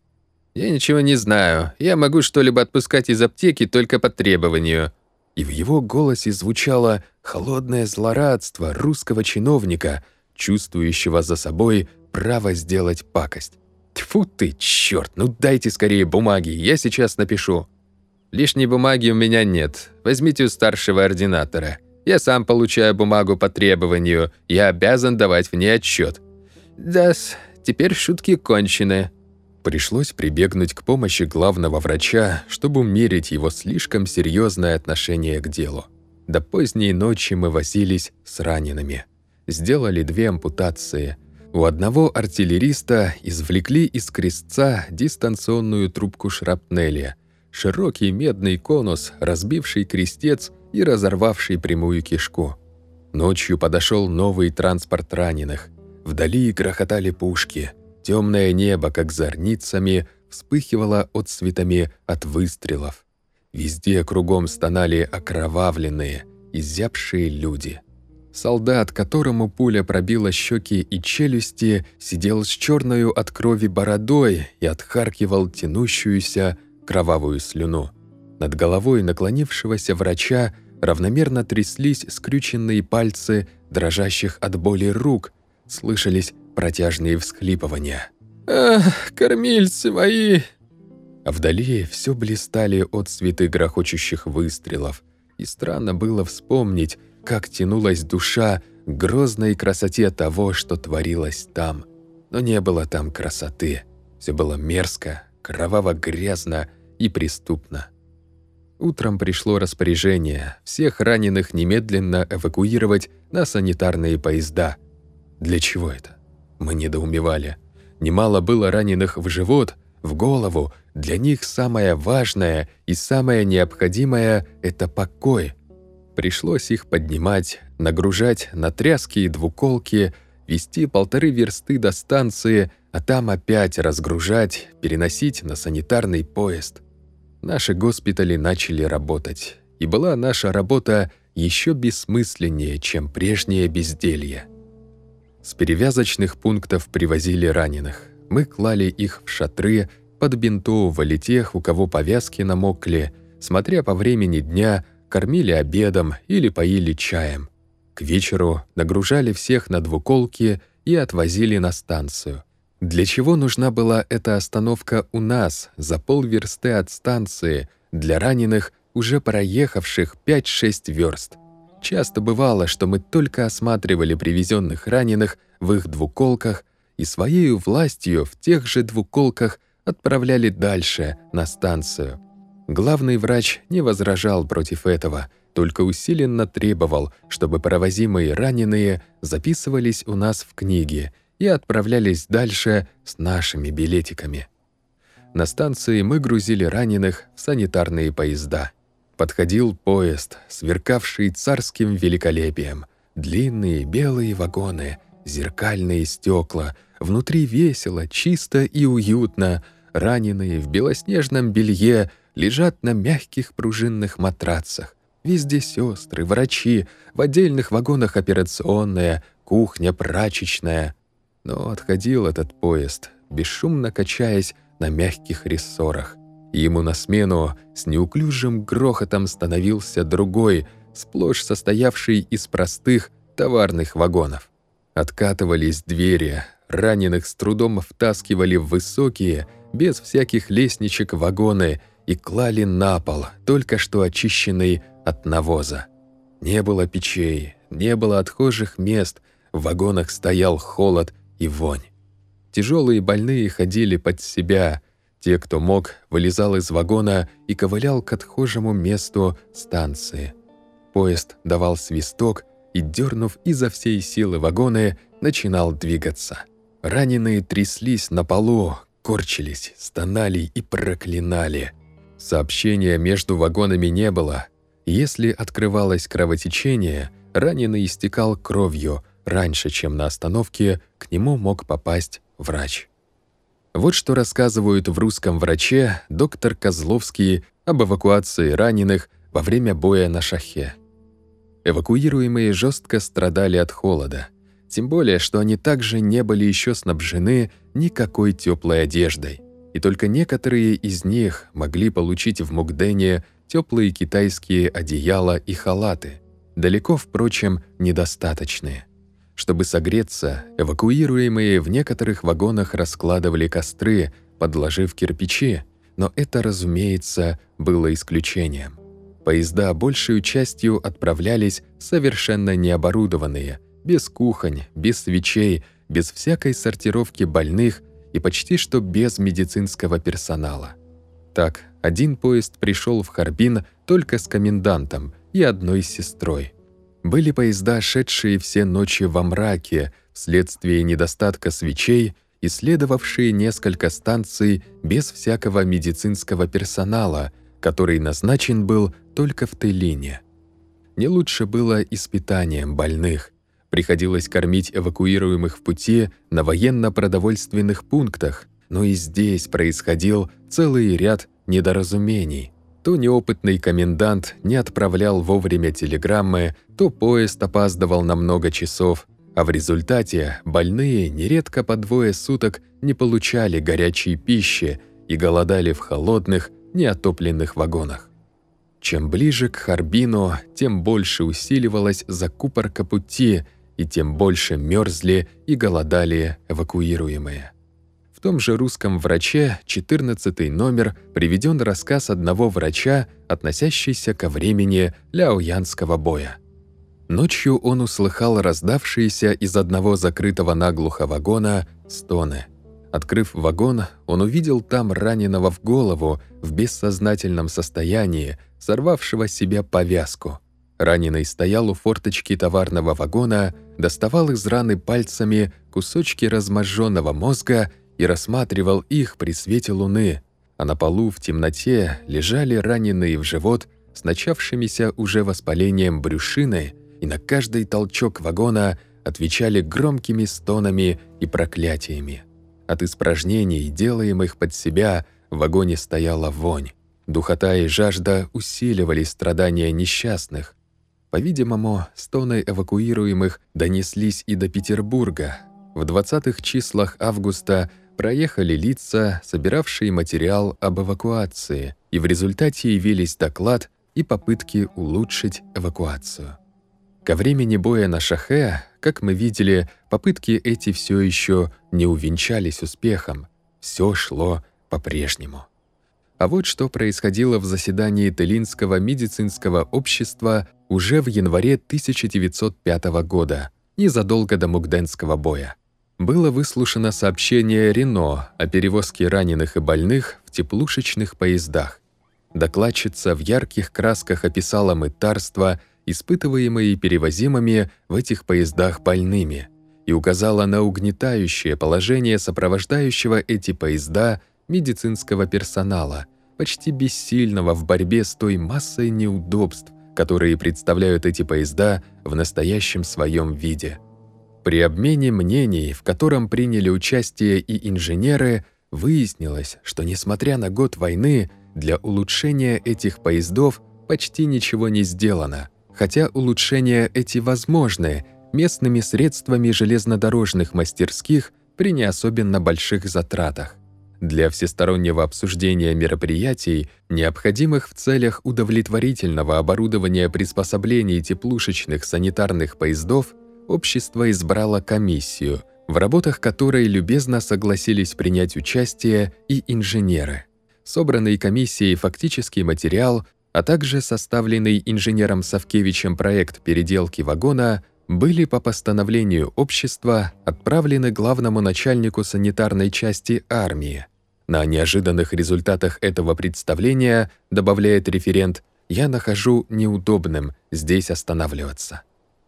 «Я ничего не знаю. Я могу что-либо отпускать из аптеки только по требованию». И в его голосе звучало холодное злорадство русского чиновника, чувствующего за собой право сделать пакость. Тьфу ты, черт, ну дайте скорее бумаги, я сейчас напишу. Лишней бумаги у меня нет. Возьмите у старшего ординатора. Я сам получаю бумагу по требованию, я обязан давать в ней отчет. да теперь шутки кончены. Пришлось прибегнуть к помощи главного врача, чтобы умерить его слишком серьезное отношение к делу. До поздней ночи мы возились с ранеными. Сделали две ампутации – у одного артиллериста извлекли из крестца дистанционную трубку шрапнели, широкий медный конус, разбивший крестец и разорвавший прямую кишку. Ночью подошел новый транспорт раненых. Вдали грохотали пушки. Темное небо, как зорницами, вспыхивало отцветами от выстрелов. Везде кругом стонали окровавленные, изябшие люди — Солдат, которому пуля пробила щеки и челюсти, сидел с черною от крови бородой и отхаркивал тянущуюся кровавую слюну. Над головой наклонившегося врача равномерно тряслись скрюченные пальцы дрожащих от боли рук, слышались протяжные всхлипывания. «Ах, кормильцы мои!» А вдали все блистали от цветы грохочущих выстрелов, и странно было вспомнить, как тянулась душа к грозной красоте того, что творилось там. Но не было там красоты. Все было мерзко, кроваво-грязно и преступно. Утром пришло распоряжение всех раненых немедленно эвакуировать на санитарные поезда. Для чего это? Мы недоумевали. Немало было раненых в живот, в голову. Для них самое важное и самое необходимое — это покой. Пришлось их поднимать, нагружать на тряски и двуколки, вести полторы версты до станции, а там опять разгружать, переносить на санитарный поезд. Наши госпитали начали работать, и была наша работа еще бессмысленнее, чем прежнее безделье. С перевязочных пунктов привозили раненых. Мы клали их в шатры, подбинтовывали тех, у кого повязки намокли, смотря по времени дня, кормили обедом или поили чаем. К вечеру нагружали всех на двуколки и отвозили на станцию. Для чего нужна была эта остановка у нас, за полверсты от станции, для раненых, уже проехавших 5-6 верст? Часто бывало, что мы только осматривали привезенных раненых в их двуколках и своей властью в тех же двуколках отправляли дальше, на станцию. Главный врач не возражал против этого, только усиленно требовал, чтобы провозимые раненые записывались у нас в книге и отправлялись дальше с нашими билетиками. На станции мы грузили раненых в санитарные поезда. Подходил поезд, сверкавший царским великолепием. Длинные белые вагоны, зеркальные стекла, внутри весело, чисто и уютно. Раненые в белоснежном белье лежат на мягких пружинных матрацах. Везде сестры, врачи, в отдельных вагонах операционная, кухня, прачечная. Но отходил этот поезд, бесшумно качаясь на мягких рессорах. Ему на смену с неуклюжим грохотом становился другой, сплошь состоявший из простых товарных вагонов. Откатывались двери, раненых с трудом втаскивали в высокие, без всяких лестничек вагоны и клали на пол, только что очищенный от навоза. Не было печей, не было отхожих мест, в вагонах стоял холод и вонь. Тяжелые больные ходили под себя, те, кто мог, вылезал из вагона и ковылял к отхожему месту станции. Поезд давал свисток и, дернув изо всей силы вагоны, начинал двигаться. Раненые тряслись на полу, корчились, стонали и проклинали. Сообщения между вагонами не было. Если открывалось кровотечение, раненый истекал кровью. Раньше, чем на остановке, к нему мог попасть врач. Вот что рассказывают в русском враче доктор Козловский об эвакуации раненых во время боя на шахе. Эвакуируемые жестко страдали от холода, тем более, что они также не были еще снабжены никакой теплой одеждой, и только некоторые из них могли получить в Мукдене теплые китайские одеяла и халаты, далеко, впрочем, недостаточные. Чтобы согреться, эвакуируемые в некоторых вагонах раскладывали костры, подложив кирпичи, но это, разумеется, было исключением. Поезда большей частью отправлялись совершенно необорудованные, без кухонь, без свечей, без всякой сортировки больных и почти что без медицинского персонала. Так, один поезд пришел в Харбин только с комендантом и одной сестрой. Были поезда, шедшие все ночи во мраке вследствие недостатка свечей, исследовавшие несколько станций без всякого медицинского персонала, который назначен был только в Тейлине. Не лучше было и с питанием больных. Приходилось кормить эвакуируемых в пути на военно-продовольственных пунктах, но и здесь происходил целый ряд недоразумений то неопытный комендант не отправлял вовремя телеграммы, то поезд опаздывал на много часов, а в результате больные нередко по двое суток не получали горячей пищи и голодали в холодных, неотопленных вагонах. Чем ближе к Харбину, тем больше усиливалась закупорка пути, и тем больше мерзли и голодали эвакуируемые. В том же русском враче 14 номер приведен рассказ одного врача, относящийся ко времени ляоянского боя. Ночью он услыхал раздавшиеся из одного закрытого наглухо вагона стоны. Открыв вагон, он увидел там раненого в голову в бессознательном состоянии, сорвавшего с себя повязку. Раненый стоял у форточки товарного вагона, доставал из раны пальцами кусочки разможженного мозга и рассматривал их при свете луны, а на полу в темноте лежали раненые в живот с начавшимися уже воспалением брюшины, и на каждый толчок вагона отвечали громкими стонами и проклятиями. От испражнений, делаемых под себя, в вагоне стояла вонь. Духота и жажда усиливали страдания несчастных. По-видимому, стоны эвакуируемых донеслись и до Петербурга. В 20-х числах августа проехали лица, собиравшие материал об эвакуации, и в результате явились доклад и попытки улучшить эвакуацию. Ко времени боя на Шахе, как мы видели, попытки эти все еще не увенчались успехом. Все шло по-прежнему. А вот что происходило в заседании Телинского медицинского общества уже в январе 1905 года, незадолго до Мугденского боя было выслушано сообщение Рено о перевозке раненых и больных в теплушечных поездах. Докладчица в ярких красках описала мытарство, испытываемые перевозимыми в этих поездах больными, и указала на угнетающее положение сопровождающего эти поезда медицинского персонала, почти бессильного в борьбе с той массой неудобств, которые представляют эти поезда в настоящем своем виде – при обмене мнений, в котором приняли участие и инженеры, выяснилось, что несмотря на год войны, для улучшения этих поездов почти ничего не сделано, хотя улучшения эти возможны местными средствами железнодорожных мастерских при не особенно больших затратах. Для всестороннего обсуждения мероприятий, необходимых в целях удовлетворительного оборудования приспособлений теплушечных санитарных поездов, общество избрало комиссию, в работах которой любезно согласились принять участие и инженеры. Собранный комиссией фактический материал, а также составленный инженером Савкевичем проект переделки вагона были по постановлению общества отправлены главному начальнику санитарной части армии. На неожиданных результатах этого представления, добавляет референт, я нахожу неудобным здесь останавливаться.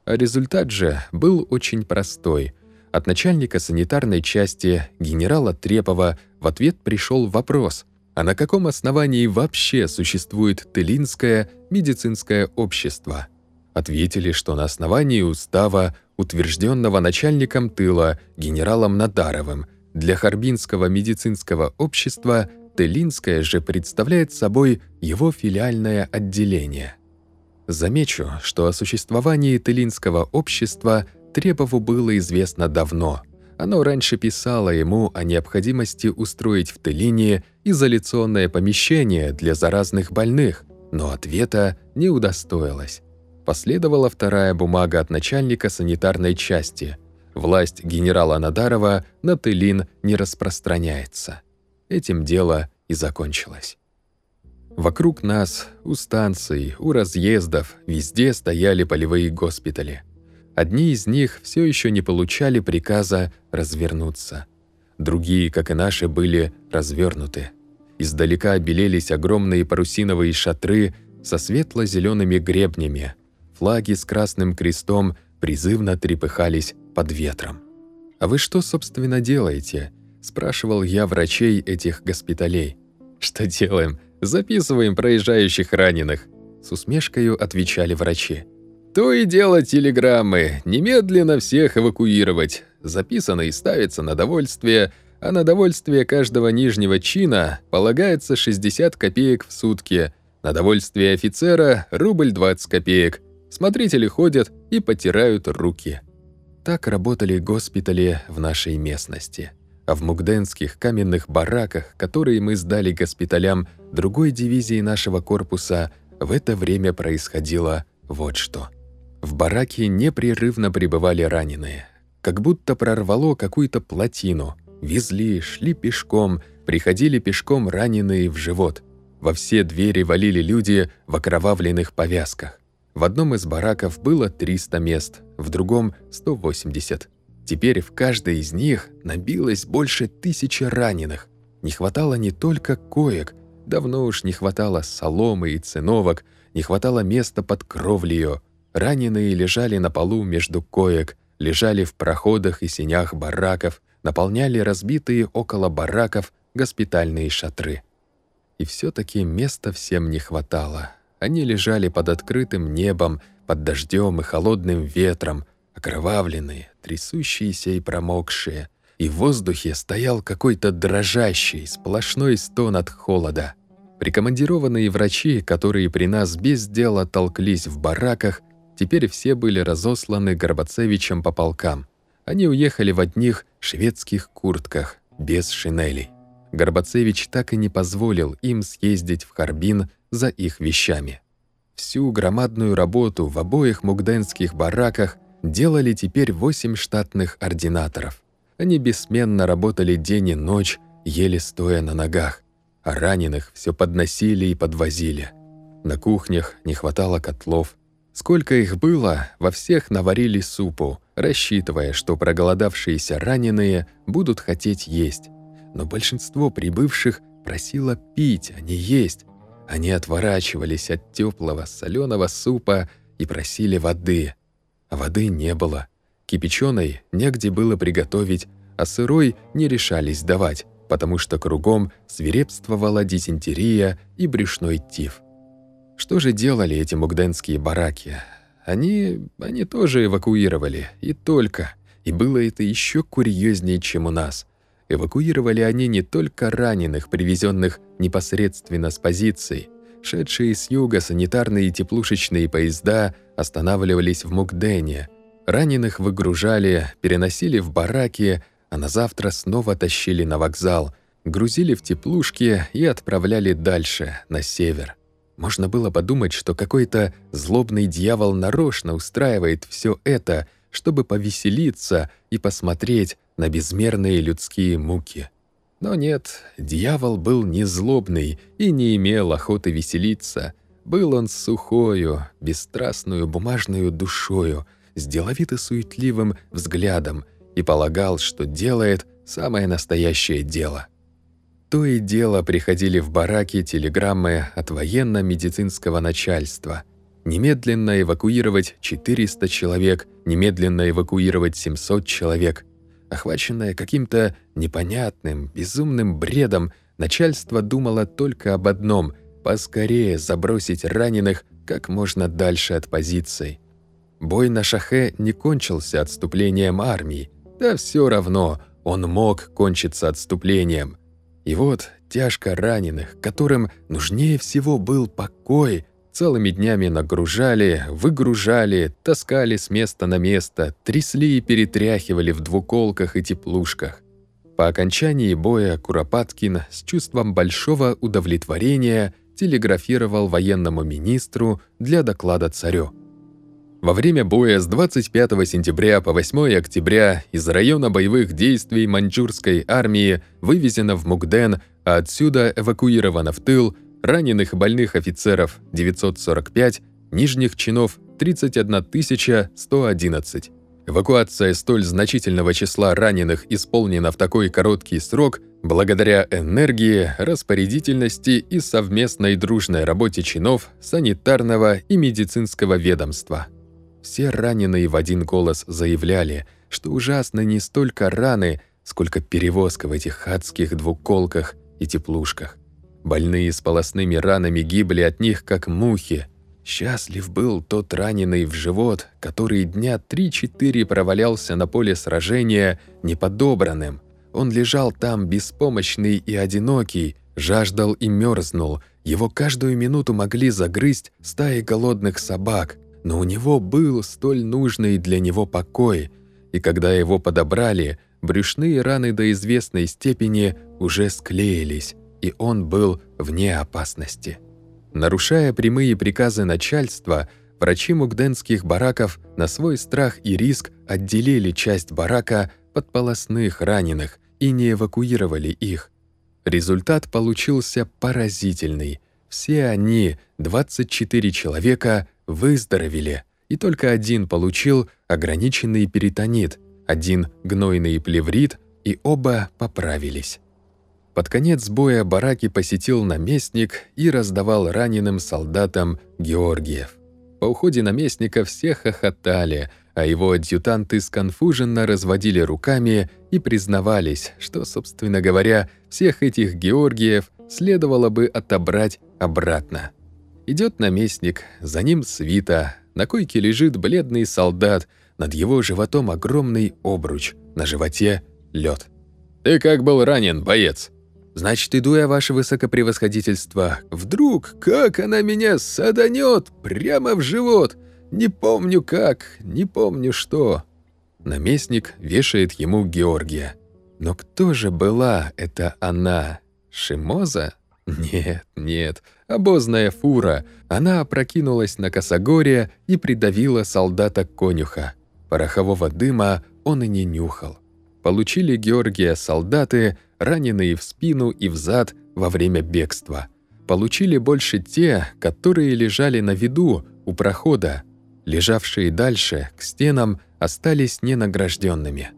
Результат же был очень простой. От начальника санитарной части генерала Трепова в ответ пришел вопрос, а на каком основании вообще существует Тылинское медицинское общество? Ответили, что на основании устава, утвержденного начальником тыла генералом Надаровым, для Харбинского медицинского общества Тылинское же представляет собой его филиальное отделение – Замечу, что о существовании Телинского общества Требову было известно давно. Оно раньше писало ему о необходимости устроить в Телине изоляционное помещение для заразных больных, но ответа не удостоилось. Последовала вторая бумага от начальника санитарной части. Власть генерала Надарова на Телин не распространяется. Этим дело и закончилось. Вокруг нас, у станций, у разъездов, везде стояли полевые госпитали. Одни из них все еще не получали приказа развернуться. Другие, как и наши, были развернуты. Издалека белелись огромные парусиновые шатры со светло-зелеными гребнями. Флаги с красным крестом призывно трепыхались под ветром. «А вы что, собственно, делаете?» – спрашивал я врачей этих госпиталей. «Что делаем? Записываем проезжающих раненых», — с усмешкой отвечали врачи. «То и дело телеграммы, немедленно всех эвакуировать. Записано и ставится на довольствие, а на довольствие каждого нижнего чина полагается 60 копеек в сутки, на довольствие офицера – рубль 20 копеек. Смотрители ходят и потирают руки». Так работали госпитали в нашей местности а в мугденских каменных бараках, которые мы сдали госпиталям другой дивизии нашего корпуса, в это время происходило вот что. В бараке непрерывно пребывали раненые. Как будто прорвало какую-то плотину. Везли, шли пешком, приходили пешком раненые в живот. Во все двери валили люди в окровавленных повязках. В одном из бараков было 300 мест, в другом — 180. Теперь в каждой из них набилось больше тысячи раненых. Не хватало не только коек, давно уж не хватало соломы и циновок, не хватало места под кровлею. Раненые лежали на полу между коек, лежали в проходах и сенях бараков, наполняли разбитые около бараков госпитальные шатры. И все таки места всем не хватало. Они лежали под открытым небом, под дождем и холодным ветром, окровавленные, трясущиеся и промокшие. И в воздухе стоял какой-то дрожащий, сплошной стон от холода. Прикомандированные врачи, которые при нас без дела толклись в бараках, теперь все были разосланы Горбацевичем по полкам. Они уехали в одних шведских куртках, без шинелей. Горбацевич так и не позволил им съездить в Харбин за их вещами. Всю громадную работу в обоих мугденских бараках делали теперь восемь штатных ординаторов. Они бессменно работали день и ночь, еле стоя на ногах, а раненых все подносили и подвозили. На кухнях не хватало котлов. Сколько их было, во всех наварили супу, рассчитывая, что проголодавшиеся раненые будут хотеть есть. Но большинство прибывших просило пить, а не есть. Они отворачивались от теплого соленого супа и просили воды. А воды не было. Кипяченой негде было приготовить, а сырой не решались давать, потому что кругом свирепствовала дизентерия и брюшной тиф. Что же делали эти мугденские бараки? Они, они тоже эвакуировали, и только. И было это еще курьезнее, чем у нас. Эвакуировали они не только раненых, привезенных непосредственно с позиций. Шедшие с юга санитарные и теплушечные поезда останавливались в Мукдене. Раненых выгружали, переносили в бараки, а на завтра снова тащили на вокзал, грузили в теплушки и отправляли дальше, на север. Можно было подумать, что какой-то злобный дьявол нарочно устраивает все это, чтобы повеселиться и посмотреть на безмерные людские муки. Но нет, дьявол был не злобный и не имел охоты веселиться. Был он сухою, бесстрастную бумажную душою, с деловито-суетливым взглядом и полагал, что делает самое настоящее дело. То и дело приходили в бараки телеграммы от военно-медицинского начальства. Немедленно эвакуировать 400 человек, немедленно эвакуировать 700 человек. Охваченное каким-то непонятным, безумным бредом, начальство думало только об одном – поскорее забросить раненых как можно дальше от позиций. Бой на Шахе не кончился отступлением армии. Да все равно, он мог кончиться отступлением – и вот тяжко раненых, которым нужнее всего был покой, целыми днями нагружали, выгружали, таскали с места на место, трясли и перетряхивали в двуколках и теплушках. По окончании боя Куропаткин с чувством большого удовлетворения телеграфировал военному министру для доклада царю. Во время боя с 25 сентября по 8 октября из района боевых действий маньчжурской армии вывезено в Мукден, а отсюда эвакуировано в тыл раненых и больных офицеров 945, нижних чинов 31 111. Эвакуация столь значительного числа раненых исполнена в такой короткий срок благодаря энергии, распорядительности и совместной дружной работе чинов санитарного и медицинского ведомства. Все раненые в один голос заявляли, что ужасно не столько раны, сколько перевозка в этих адских двуколках и теплушках. Больные с полостными ранами гибли от них, как мухи. Счастлив был тот раненый в живот, который дня три-четыре провалялся на поле сражения неподобранным. Он лежал там беспомощный и одинокий, жаждал и мерзнул. Его каждую минуту могли загрызть стаи голодных собак но у него был столь нужный для него покой, и когда его подобрали, брюшные раны до известной степени уже склеились, и он был вне опасности. Нарушая прямые приказы начальства, врачи мугденских бараков на свой страх и риск отделили часть барака под полостных раненых и не эвакуировали их. Результат получился поразительный. Все они, 24 человека, выздоровели, и только один получил ограниченный перитонит, один гнойный плеврит, и оба поправились. Под конец боя бараки посетил наместник и раздавал раненым солдатам Георгиев. По уходе наместника все хохотали, а его адъютанты сконфуженно разводили руками и признавались, что, собственно говоря, всех этих Георгиев следовало бы отобрать обратно. Идет наместник, за ним свита, на койке лежит бледный солдат, над его животом огромный обруч, на животе лед. «Ты как был ранен, боец?» «Значит, иду я, ваше высокопревосходительство. Вдруг, как она меня саданет прямо в живот? Не помню как, не помню что». Наместник вешает ему Георгия. Но кто же была эта она? Шимоза? Нет, нет, обозная фура. Она опрокинулась на косогоре и придавила солдата-конюха. Порохового дыма он и не нюхал. Получили Георгия солдаты, раненые в спину и в зад во время бегства. Получили больше те, которые лежали на виду у прохода. Лежавшие дальше, к стенам, остались ненагражденными.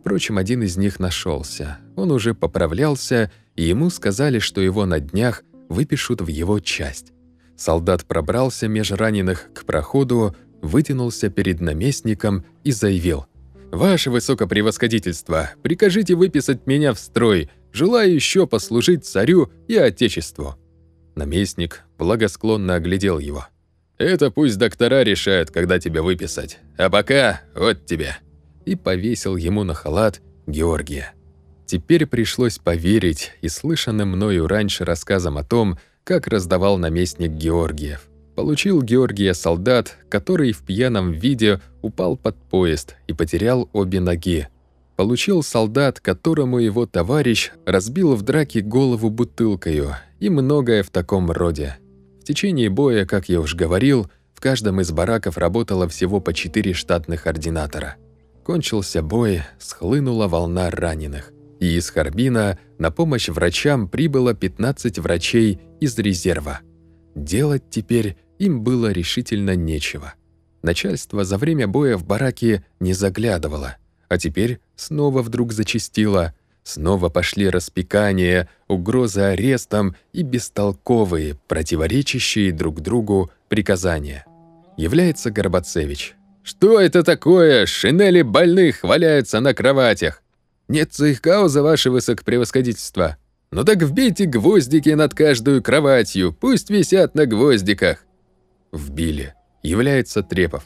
Впрочем, один из них нашелся. Он уже поправлялся, и ему сказали, что его на днях выпишут в его часть. Солдат пробрался меж раненых к проходу, вытянулся перед наместником и заявил – «Ваше высокопревосходительство, прикажите выписать меня в строй, желаю еще послужить царю и отечеству». Наместник благосклонно оглядел его. «Это пусть доктора решают, когда тебя выписать. А пока вот тебе». И повесил ему на халат Георгия. Теперь пришлось поверить и слышанным мною раньше рассказам о том, как раздавал наместник Георгиев. Получил Георгия солдат, который в пьяном виде упал под поезд и потерял обе ноги. Получил солдат, которому его товарищ разбил в драке голову бутылкою, и многое в таком роде. В течение боя, как я уж говорил, в каждом из бараков работало всего по четыре штатных ординатора. Кончился бой, схлынула волна раненых. И из Харбина на помощь врачам прибыло 15 врачей из резерва. Делать теперь им было решительно нечего. Начальство за время боя в бараке не заглядывало, а теперь снова вдруг зачастило. Снова пошли распекания, угрозы арестом и бестолковые, противоречащие друг другу приказания. Является Горбацевич. «Что это такое? Шинели больных валяются на кроватях!» «Нет цейхгауза, ваше высокопревосходительство!» «Ну так вбейте гвоздики над каждую кроватью, пусть висят на гвоздиках!» Вбили. Является Трепов.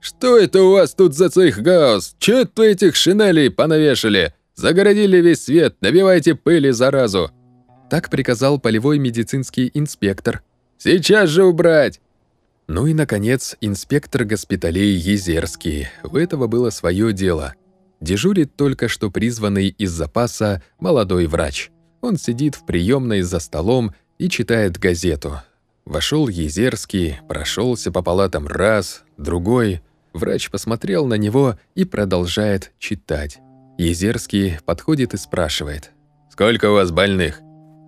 «Что это у вас тут за цейхгаус? Чё это этих шинелей понавешали? Загородили весь свет, набивайте пыли заразу!» Так приказал полевой медицинский инспектор. «Сейчас же убрать!» Ну и, наконец, инспектор госпиталей Езерский. У этого было свое дело. Дежурит только что призванный из запаса молодой врач. Он сидит в приемной за столом и читает газету. Вошел Езерский, прошелся по палатам раз, другой. Врач посмотрел на него и продолжает читать. Езерский подходит и спрашивает. «Сколько у вас больных?»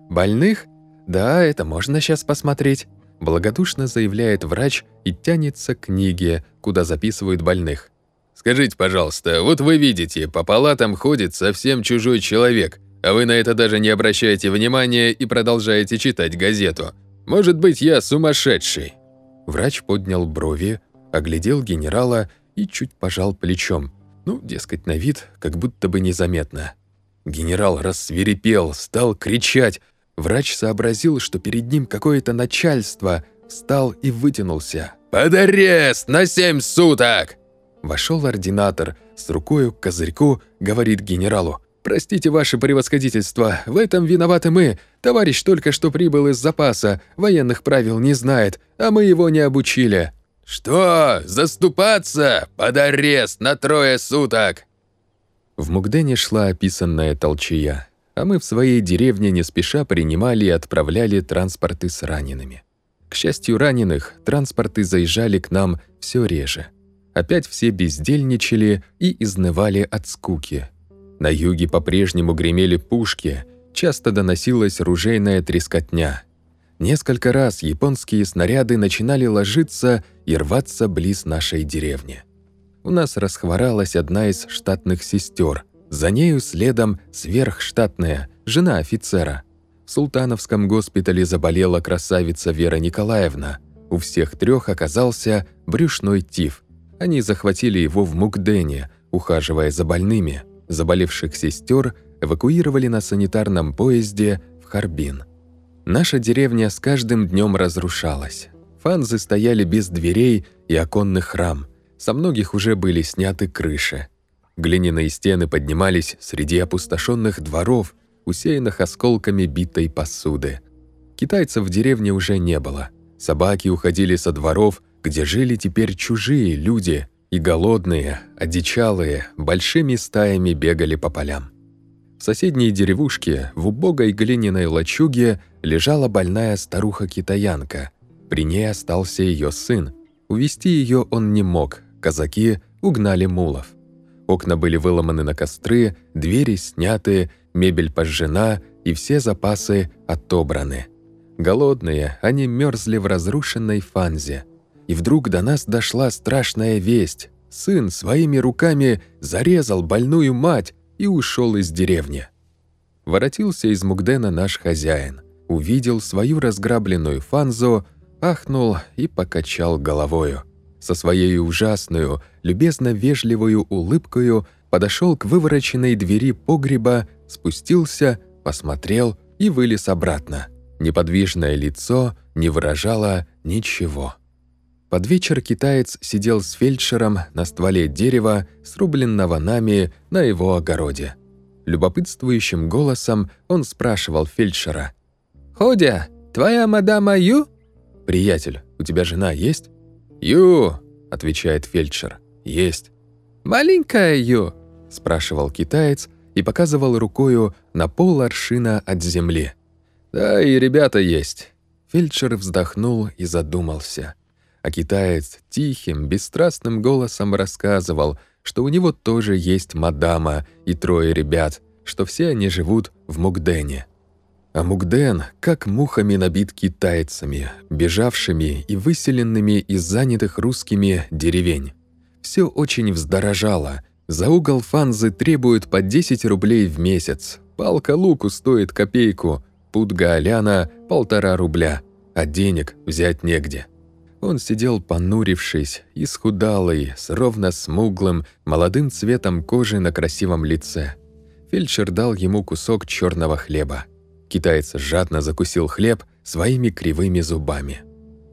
«Больных? Да, это можно сейчас посмотреть», – благодушно заявляет врач и тянется к книге, куда записывают больных. «Скажите, пожалуйста, вот вы видите, по палатам ходит совсем чужой человек, а вы на это даже не обращаете внимания и продолжаете читать газету. Может быть, я сумасшедший?» Врач поднял брови, оглядел генерала и чуть пожал плечом. Ну, дескать, на вид, как будто бы незаметно. Генерал рассверепел, стал кричать. Врач сообразил, что перед ним какое-то начальство, встал и вытянулся. «Под арест на семь суток!» Вошел ординатор, с рукою к козырьку, говорит генералу. «Простите, ваше превосходительство, в этом виноваты мы. Товарищ только что прибыл из запаса, военных правил не знает, а мы его не обучили». «Что? Заступаться? Под арест на трое суток!» В Мугдене шла описанная толчая, а мы в своей деревне не спеша принимали и отправляли транспорты с ранеными. К счастью раненых, транспорты заезжали к нам все реже. Опять все бездельничали и изнывали от скуки – на юге по-прежнему гремели пушки, часто доносилась ружейная трескотня. Несколько раз японские снаряды начинали ложиться и рваться близ нашей деревни. у нас расхворалась одна из штатных сестер. За нею следом сверхштатная, жена офицера. В Султановском госпитале заболела красавица Вера Николаевна. У всех трех оказался брюшной тиф. Они захватили его в Мукдене, ухаживая за больными. Заболевших сестер эвакуировали на санитарном поезде в Харбин. Наша деревня с каждым днем разрушалась. Фанзы стояли без дверей и оконных рам. Со многих уже были сняты крыши. Глиняные стены поднимались среди опустошенных дворов, усеянных осколками битой посуды. Китайцев в деревне уже не было. Собаки уходили со дворов, где жили теперь чужие люди, и голодные, одичалые, большими стаями бегали по полям. В соседней деревушке, в убогой глиняной лачуге, лежала больная старуха-китаянка. При ней остался ее сын. Увести ее он не мог, казаки угнали мулов. Окна были выломаны на костры, двери сняты, мебель пожжена и все запасы отобраны. Голодные, они мерзли в разрушенной фанзе. И вдруг до нас дошла страшная весть. Сын своими руками зарезал больную мать, и ушел из деревни. Воротился из Мугдена наш хозяин, увидел свою разграбленную фанзу, ахнул и покачал головою. Со своей ужасную, любезно-вежливую улыбкою подошел к вывороченной двери погреба, спустился, посмотрел и вылез обратно. Неподвижное лицо не выражало ничего. Под вечер китаец сидел с фельдшером на стволе дерева, срубленного нами на его огороде. Любопытствующим голосом он спрашивал фельдшера. «Ходя, твоя мадама Ю?» «Приятель, у тебя жена есть?» «Ю», — отвечает фельдшер, — «есть». «Маленькая Ю?» — спрашивал китаец и показывал рукою на пол аршина от земли. «Да, и ребята есть». Фельдшер вздохнул и задумался а китаец тихим, бесстрастным голосом рассказывал, что у него тоже есть мадама и трое ребят, что все они живут в Мукдене. А Мукден как мухами набит китайцами, бежавшими и выселенными из занятых русскими деревень. Все очень вздорожало. За угол фанзы требуют по 10 рублей в месяц. Палка луку стоит копейку, пудга аляна – полтора рубля, а денег взять негде. Он сидел понурившись, исхудалый, с ровно смуглым, молодым цветом кожи на красивом лице. Фельдшер дал ему кусок черного хлеба. Китаец жадно закусил хлеб своими кривыми зубами.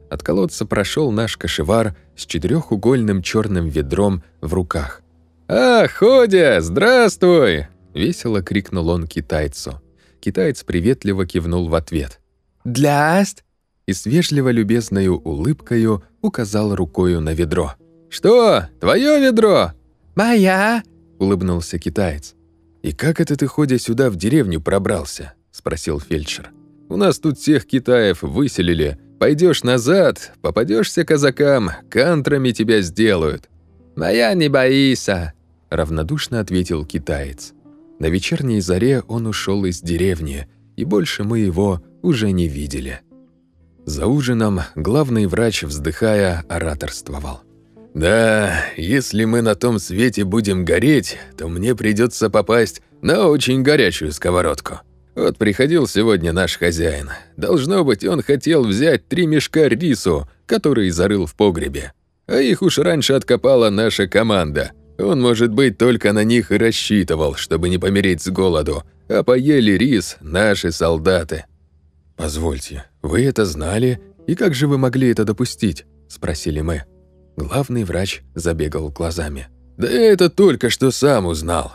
От колодца прошел наш кошевар с четырехугольным черным ведром в руках. «А, Ходя, здравствуй!» – весело крикнул он китайцу. Китаец приветливо кивнул в ответ. «Длясть!» И с вежливо-любезною улыбкою указал рукою на ведро. «Что, твое ведро?» «Моя!» — улыбнулся китаец. «И как это ты, ходя сюда, в деревню пробрался?» — спросил фельдшер. «У нас тут всех Китаев выселили. Пойдешь назад, попадешься казакам, кантрами тебя сделают». «Моя не боится!» — равнодушно ответил китаец. На вечерней заре он ушел из деревни, и больше мы его уже не видели. За ужином главный врач, вздыхая, ораторствовал. «Да, если мы на том свете будем гореть, то мне придется попасть на очень горячую сковородку. Вот приходил сегодня наш хозяин. Должно быть, он хотел взять три мешка рису, которые зарыл в погребе. А их уж раньше откопала наша команда. Он, может быть, только на них и рассчитывал, чтобы не помереть с голоду, а поели рис наши солдаты». «Позвольте, вы это знали, и как же вы могли это допустить?» – спросили мы. Главный врач забегал глазами. «Да это только что сам узнал».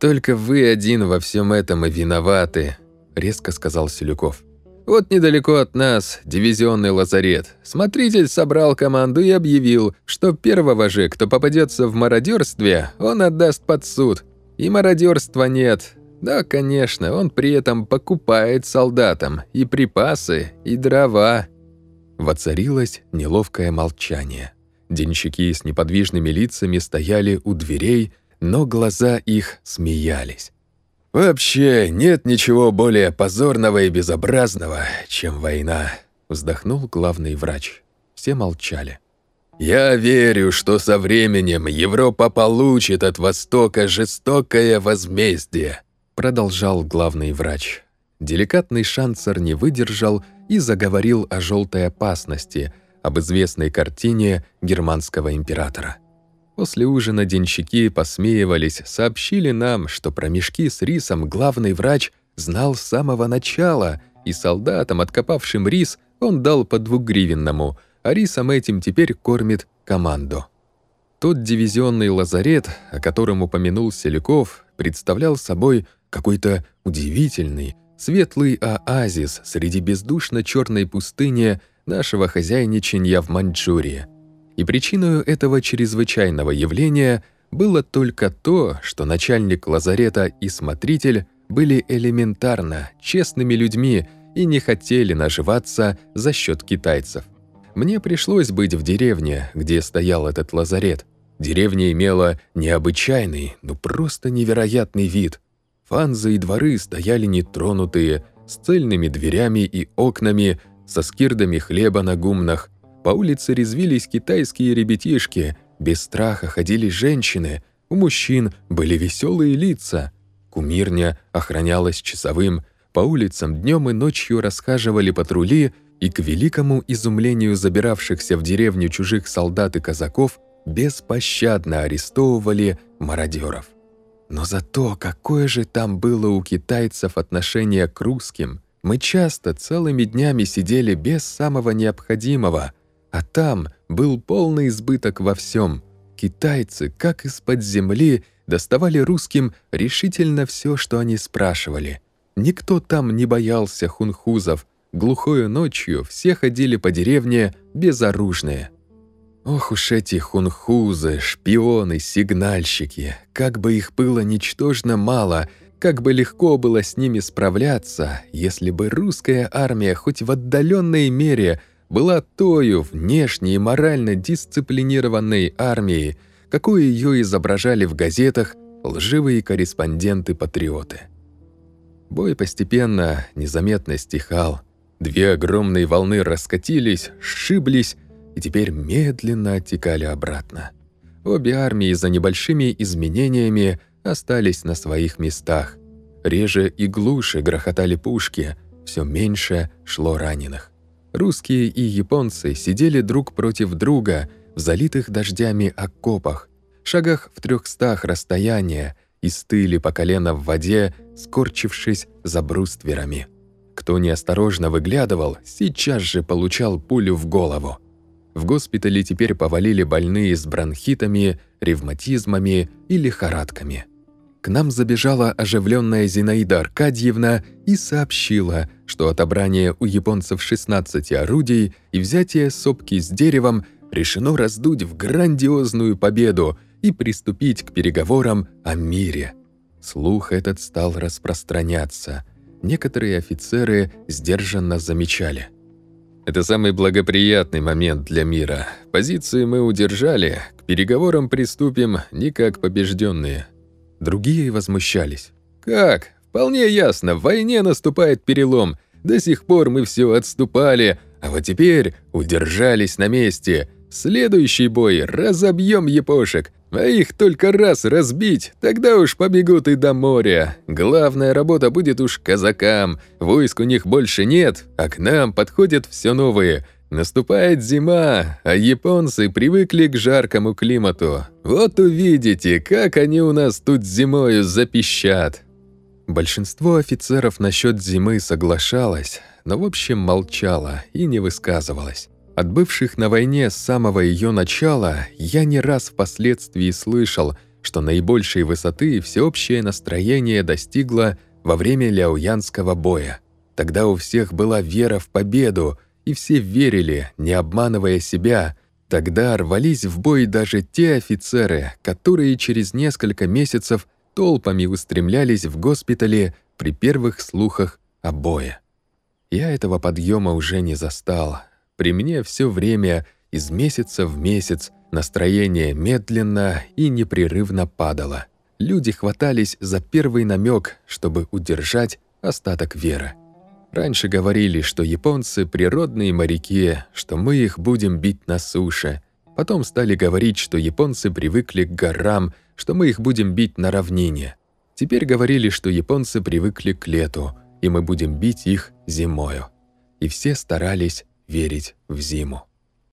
«Только вы один во всем этом и виноваты», – резко сказал Селюков. «Вот недалеко от нас дивизионный лазарет. Смотритель собрал команду и объявил, что первого же, кто попадется в мародерстве, он отдаст под суд. И мародерства нет, да, конечно, он при этом покупает солдатам и припасы, и дрова. Воцарилось неловкое молчание. Денщики с неподвижными лицами стояли у дверей, но глаза их смеялись. «Вообще нет ничего более позорного и безобразного, чем война», — вздохнул главный врач. Все молчали. Я верю, что со временем Европа получит от Востока жестокое возмездие», продолжал главный врач. Деликатный шансер не выдержал и заговорил о желтой опасности, об известной картине германского императора. После ужина денщики посмеивались, сообщили нам, что про мешки с рисом главный врач знал с самого начала, и солдатам, откопавшим рис, он дал по двугривенному, а рисом этим теперь кормит команду. Тот дивизионный лазарет, о котором упомянул Селяков, представлял собой какой-то удивительный, светлый оазис среди бездушно черной пустыни нашего хозяйничанья в Маньчжурии. И причиной этого чрезвычайного явления было только то, что начальник лазарета и смотритель были элементарно честными людьми и не хотели наживаться за счет китайцев. Мне пришлось быть в деревне, где стоял этот лазарет. Деревня имела необычайный, ну просто невероятный вид. Фанзы и дворы стояли нетронутые, с цельными дверями и окнами, со скирдами хлеба на гумнах. По улице резвились китайские ребятишки, без страха ходили женщины, у мужчин были веселые лица. Кумирня охранялась часовым, по улицам днем и ночью расхаживали патрули, и к великому изумлению забиравшихся в деревню чужих солдат и казаков беспощадно арестовывали мародеров. Но зато какое же там было у китайцев отношение к русским. Мы часто целыми днями сидели без самого необходимого, а там был полный избыток во всем. Китайцы, как из-под земли, доставали русским решительно все, что они спрашивали. Никто там не боялся хунхузов. Глухою ночью все ходили по деревне безоружные. Ох уж эти хунхузы, шпионы, сигнальщики, как бы их было ничтожно мало, как бы легко было с ними справляться, если бы русская армия хоть в отдаленной мере была тою внешне и морально дисциплинированной армией, какую ее изображали в газетах лживые корреспонденты-патриоты. Бой постепенно, незаметно стихал. Две огромные волны раскатились, сшиблись и теперь медленно оттекали обратно. Обе армии за небольшими изменениями остались на своих местах. Реже и глуше грохотали пушки, все меньше шло раненых. Русские и японцы сидели друг против друга в залитых дождями окопах, шагах в трехстах расстояния, и стыли по колено в воде, скорчившись за брустверами. Кто неосторожно выглядывал, сейчас же получал пулю в голову. В госпитале теперь повалили больные с бронхитами, ревматизмами и лихорадками. К нам забежала оживленная Зинаида Аркадьевна и сообщила, что отобрание у японцев 16 орудий и взятие сопки с деревом решено раздуть в грандиозную победу и приступить к переговорам о мире. Слух этот стал распространяться. Некоторые офицеры сдержанно замечали. Это самый благоприятный момент для мира. Позиции мы удержали, к переговорам приступим не как побежденные. Другие возмущались. Как? Вполне ясно, в войне наступает перелом. До сих пор мы все отступали, а вот теперь удержались на месте. Следующий бой разобьем епошек, а их только раз разбить, тогда уж побегут и до моря. Главная работа будет уж казакам. Войск у них больше нет, а к нам подходят все новые. Наступает зима, а японцы привыкли к жаркому климату. Вот увидите, как они у нас тут зимою запищат. Большинство офицеров насчет зимы соглашалось, но в общем молчало и не высказывалось. От бывших на войне с самого ее начала я не раз впоследствии слышал, что наибольшей высоты всеобщее настроение достигло во время Ляоянского боя. Тогда у всех была вера в победу, и все верили, не обманывая себя. Тогда рвались в бой даже те офицеры, которые через несколько месяцев толпами устремлялись в госпитале при первых слухах о бое. Я этого подъема уже не застал, при мне все время, из месяца в месяц, настроение медленно и непрерывно падало. Люди хватались за первый намек, чтобы удержать остаток веры. Раньше говорили, что японцы — природные моряки, что мы их будем бить на суше. Потом стали говорить, что японцы привыкли к горам, что мы их будем бить на равнине. Теперь говорили, что японцы привыкли к лету, и мы будем бить их зимою. И все старались верить в зиму.